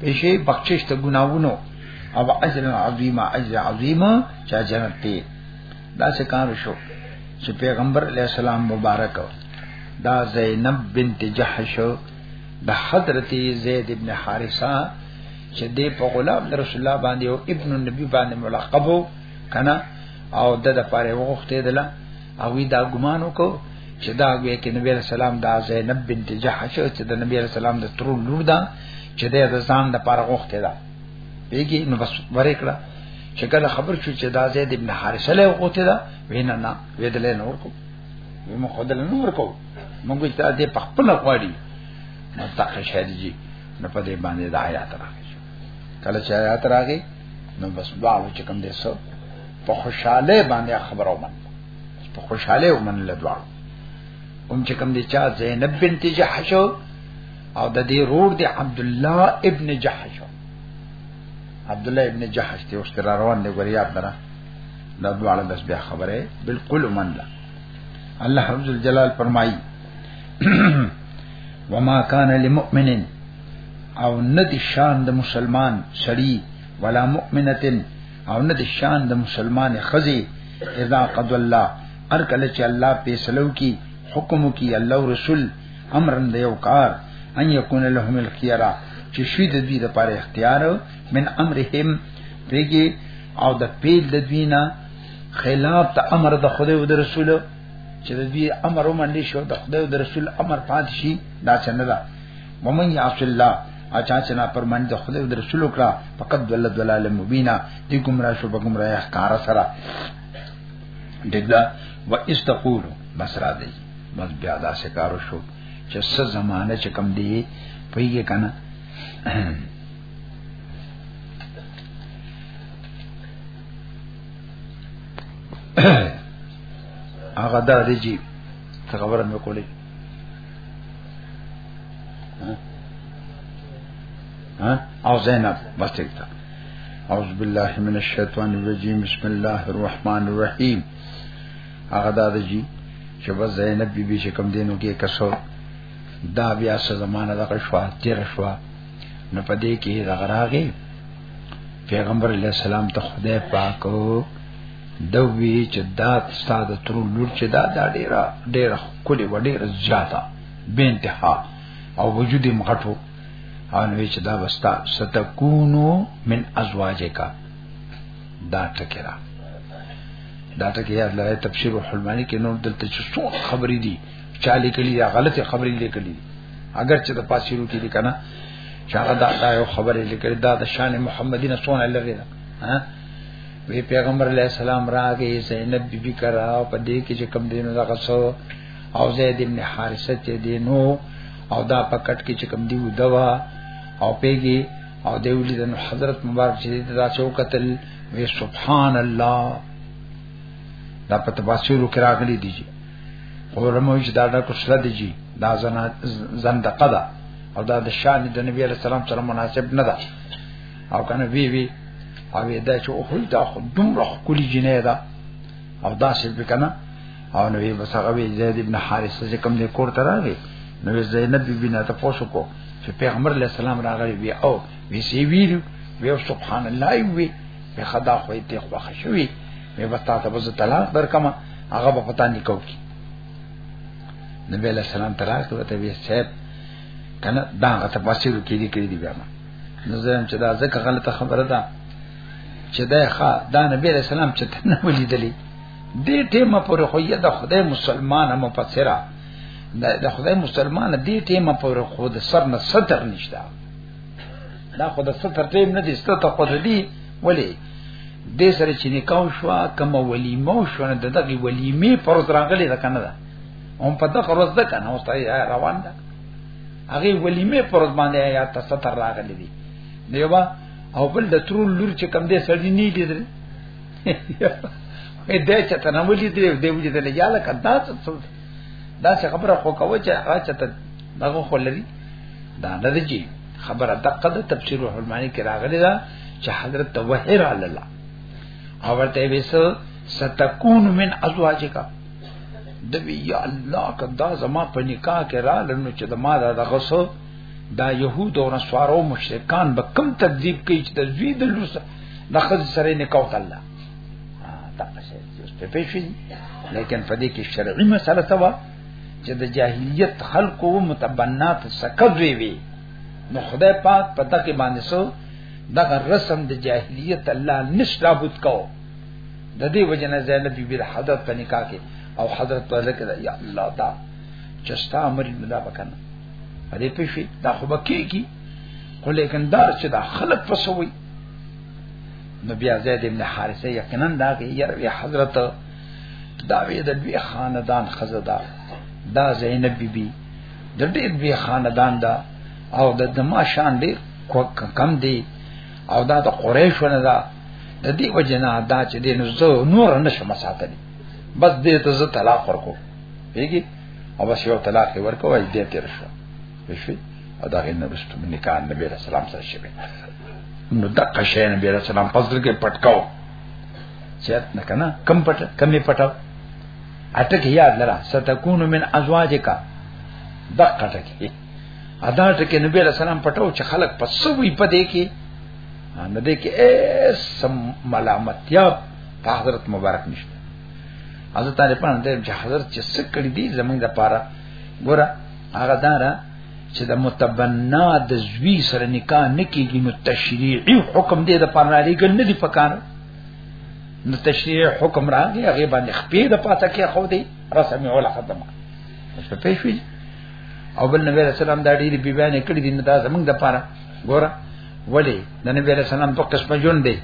پیشې بخشش ته ګناوونو او اجر عظیم اجر عظیم چا جنت ته دا څه کار شو چې پیغمبر علی السلام مبارک دا زینب بنت جحش د حضرت زید ابن حارثه چې د په غلام رسول الله باندې او ابن النبی باندې ملقب کنا او د د پاره وغوښته دلا او دا ګمان وکړو چې دا وی کې نبی رسول الله دا زینب بنت جحش چې د نبی رسول الله د تر لور ده چې د ځان د پاره غوښته ده بیګی نو بس ورې کړه چې کله خبر شو چې دا زید ابن حارثه له غوته ده وینا نه ویدل نه ورکو موږ خدل نه ورکو موږ چې دا دې په خپل غواړي نو تاخه شهید جی نو په دې باندې د آیات راغی کله چې آیات راغی نو بس دعا چې کوم دې سو په خوشاله باندې خبر او من په خوشاله او من له دعا کوم چې کوم دې چا زینب بنت جحشو او د دې رور دی عبد الله ابن جحش عبد الله ابن جحش ته اوس را روان دی ګوریا دره دا دواړه بس بیا خبره بالکل من ده الله عز وجل فرمایي وما كان لمؤمن او ند شان د مسلمان سړی ولا مؤمنتن او ند شان د مسلمان خزي اذا قد الله هر کله چې الله فیصلو کی حکم کی الله رسول امرن د یو کار ان یکون لهم الخيره چې شوی د دوی د پر اختیار من امرهم پیږي او د پیل د دوی نه خلاف ته امر د خدای او د رسول چې د دوی امر ومنډي شو د خدای او د رسول امر پات شي دا څنګه ده ومن یعص الله اچا چې نا پرمن د خدای او د رسول کړه فقط ول دلال مبینا دې گمراه شو بګمراه ښکارا سره دګدا و استقول مسرا دی بس بیا دا سکارو شو چې څه زمانه چې کم دی پیږي کنه هغه دا دی چې خبره مې کولې ها او زینب بس ټیک ده اعوذ بالله من الشیطان الرجیم بسم الله الرحمن الرحیم هغه دا د جی چې بس زینب بی بی چې کم دینو کې کسو دا بیا څه زمانہ دغه شو تیر شو نو پدې کې دغه راغی پیغمبر علیہ السلام ته خدای پاکو دوی چې دا استاد تر لور چې دا دا ډیره ډیره کلی و ډیره زیاته به انتها او وجود مغټو او نو چې دا وستا ستکونو من ازواجکا دا ټکی را دا ټکی یاد لرای تفسیر الحلمانی کې نور دلته چې څو خبرې دي چا لیکلي یا غلطه خبرې لیکلي اگر چې د پاسیرو کې لیکنه چې هغه دا, دا یو خبرې لیکلي دا د شان محمدی نه څونه لري دا ها وی پیغمبر علیہ السلام راغی زینب بی بی کرا په دې کې چې کم دینو دا غسو او زید ابن حارثه چې دینو او دا پکټ کې چې کم دیو دوا او پیګي او دی ولید نو حضرت مبارک چې دا چوکتل وی سبحان الله دا په تفاسیرو کې راغلي دي علماء چې دا ډکه شله دي دا زنا زندقه ده او دا د شان د نبی علی السلام سره مناسب نه ده او کنه وی وی او دا چې خپل دا خو دومره کلی جنې ده او دا چې کنه او نو یې بس هغه زید ابن حارثه چې کوم دې کور ته راغی نو زینب بیبی نه تاسو کو چې پیغمبر علی السلام راغلی وی او وی سی ویلو وی سبحان الله وی په خدا خو دې خوښ شوی مې وتا ته بز طلاق درکما هغه په پتا نکاو کی نبی علیہ السلام طلاق ورته وی صاحب کنه دا غته پاسیر کې دي کړی دی بیا ما نظرم چې دا ځکه غلطه خبره ده چې دا ښا دا نبی علیہ السلام چې تنه ولیدلی دې ټیمه پر خو یې د خدای مسلمانه مفسره دا خدای مسلمان دی ټیمه پر خود سر نه ستر نشته دا خود ستر ټیم نه دي ستر خود دي ولی د سره چې نکاح شو کوم ولیمه شو نه دغه ولیمه پر راغلی ده کنه ده هم په دغه ورځ ده کنه اوس روان ده هغه ولیمه پر باندې یا تاسو تر راغلی دي دیوبا او بل د ترو لور چې کم دې سړی نه لیدل مې دې چې ته نه ولې دې دې ولې دې یا لکه دا څه دا څه خبره خو کوي چې هغه چې ته دغه خو لري دا نه دي چې خبره دقه د تفسیر الرحمانی کې راغلي دا چې حضرت وحیر الله او ورته ویسو ستکون من ازواجک دوی یا الله کدا زما په نکاح کې را لنو چې د ما دا دغه سو دا يهود او نصارو مشرکان به کم تکذیب کوي چې د زوی د لوس د خځې سره نکاح وکړه دا څه څه په شي لیکن په دې کې شرعي مسله څه و چې د جاهلیت خلقو متبنات سکد وی وی نو خدای پاک په دغه باندې سو دغه رسم د جاهلیت الله نشلا بوت کو د دې وجنه زینب بیبی د حضرت په نکاح کې او حضرت په لکه یا الله دا چستا امر نه دا وکنه په دې پېښې دا خو بکیږي خو لیکن دا چې دا خلق پسوي نو بیا زید ابن حارثه یقینا دا کې یره حضرت دا وی د بی خاندان خزدا دا زینب بی بی د ډېر بی خاندان دا او د دما شان ډېر کم دی او دا د قریشو نه دا د دې وجنا دا چې دین زو نور نشم ساتلی بس دې ته زه طلاق ورکو پیږي او بس یو طلاق ورکو وای دې تیر شو شي او دا غي نرسته من نکاح نبی رسول سلام سره شي نو دغه شی نبی رسول سلام فضل کې پټکاو چت نه کنه کم پټ کمې پټاو اټک یاد لرا ستكون من ازواجک دغه ټکی ادا ټکی نبی رسول سلام پټاو چې خلک پسوي پدې کې نه دې کې سم ملامتیا په حضرت مبارک نشته حضرت علی پان دې چې حضرت چې څه کړی دی زمونږ لپاره ګوره هغه دارا چې د متبنا د زوی سره نکاح نکېږي نو تشریعي حکم دې د پاره لريګل نه دی پکار نو تشریعي حکم راغی هغه باندې خپې د پاته کې خو دی رسم ولا ختم څه پېښ وی او بل نبی رسول الله دا ډېری بیان کړی دین دا زمنګ د پاره ګوره ولی د نبی رسول الله په قسمه جون دی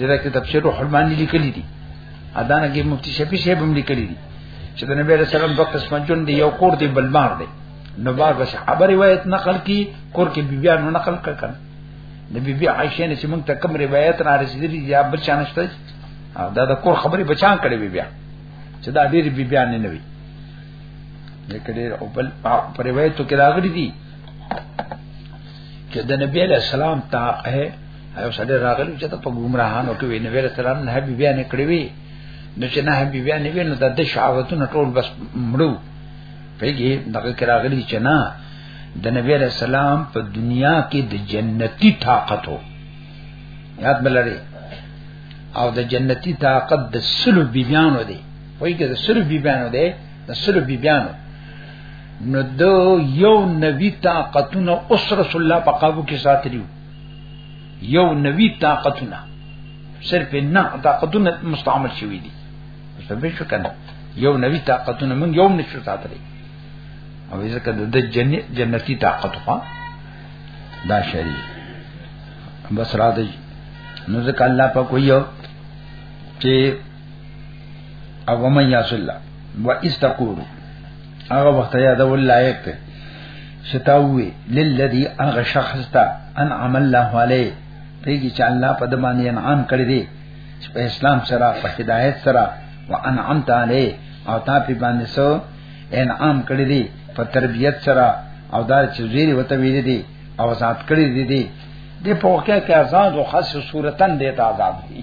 دغه کتاب شروع حرمانی لیکلی دی ادانه کې مفتی شفیع صاحب هم لیکلی دی چې د نبی رسول الله دوه قسم جون دی یو کور دی بل مار دی نو باز بس خبر روایت نقل کی کور کې بیبیان نو نقل کړ کنه د بیبي عائشه نه چې موږ ته کوم روایت را رسیدلی یا بل چا نشته دا د کور خبرې بچان کړي بیبیا چې دا ډېر بیبیان نه وي لیکن ډېر او بل په روایتو کې راغلي دي چې د نبی له سلام ته یو سړی راغلی چې ته په ګمراهانو کې وینې ویل سلام نه بیبیان کړې وي نو چې نه بي بي نه وي نو د شهوتونو ټول بس مړو پیږي دغه کراغلی چې نه د نبی علیہ السلام په دنیا کې د جنتی طاقت وو یاد بلری او د جنتی طاقت د سلو بیبیانو دی وای کې د سلو بیبیانو دی د سلو بیبیانو نو دو یو نبی طاقتونه اوس رسول الله په قابو کې ساتلیو یو نوی طاقتونه صرف نه طاقتونه مستعمل شوی دي څه به شو کنه یو نوی طاقتونه موږ یو نشو ساتلی او ځکه د جنت جنتی طاقت خو دا شری بس را دی نو ځکه الله په کویو چې او ومن یعص الله و استقول هغه وخت یاد ول لایق ته شتاوي للذي هغه شخص ته ان عمل الله علی پیږي چې الله په دمان انعام کړی دی چې په اسلام سره په هدایت سره و انعمت علی او تا په باندې سو انعام کړی دی په تربیت سره او دا چې زیری وته ویری دی او آزاد کړی دی دی د پوکه کې آزاد او خاص صورتن دیتا آزاد دی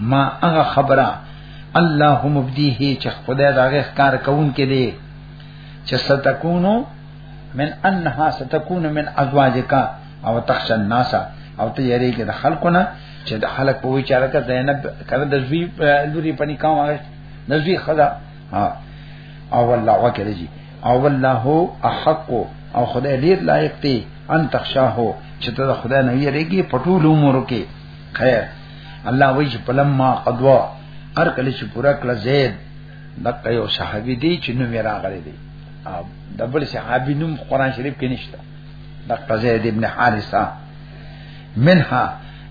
ما هغه خبره الله مبدیه چې خدای دا غیخ کار کوون کې دی چې ستکونو من انها ستکون من ازواجک او تخش الناس او ته یری کې د خلقونه چې د خلق په وی چاره کې زینب کړه د زوی لوري پني کاو هغه د زوی خدا ها او الله وکړي جی او الله احق او خدای ډیر لایق دی ان تخشاه چې ته خدای نه یریږي پټول عمر کې خیر الله وایي چې پلمما قدوا هر کله چې پورا کړ زید دغه یو صحابي دی چې نو میرا غړي دی د بل صحابي نوم قران شریف کې نشته د قزید ابن حارثه منها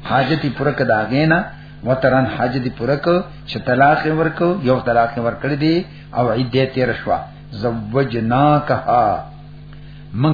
حاجتی پوره کدا غینا وترن حاجتی پوره کو چې طلاق ورکو یو طلاق ورکړ دی او عیدې تیر شو زوجنا کها من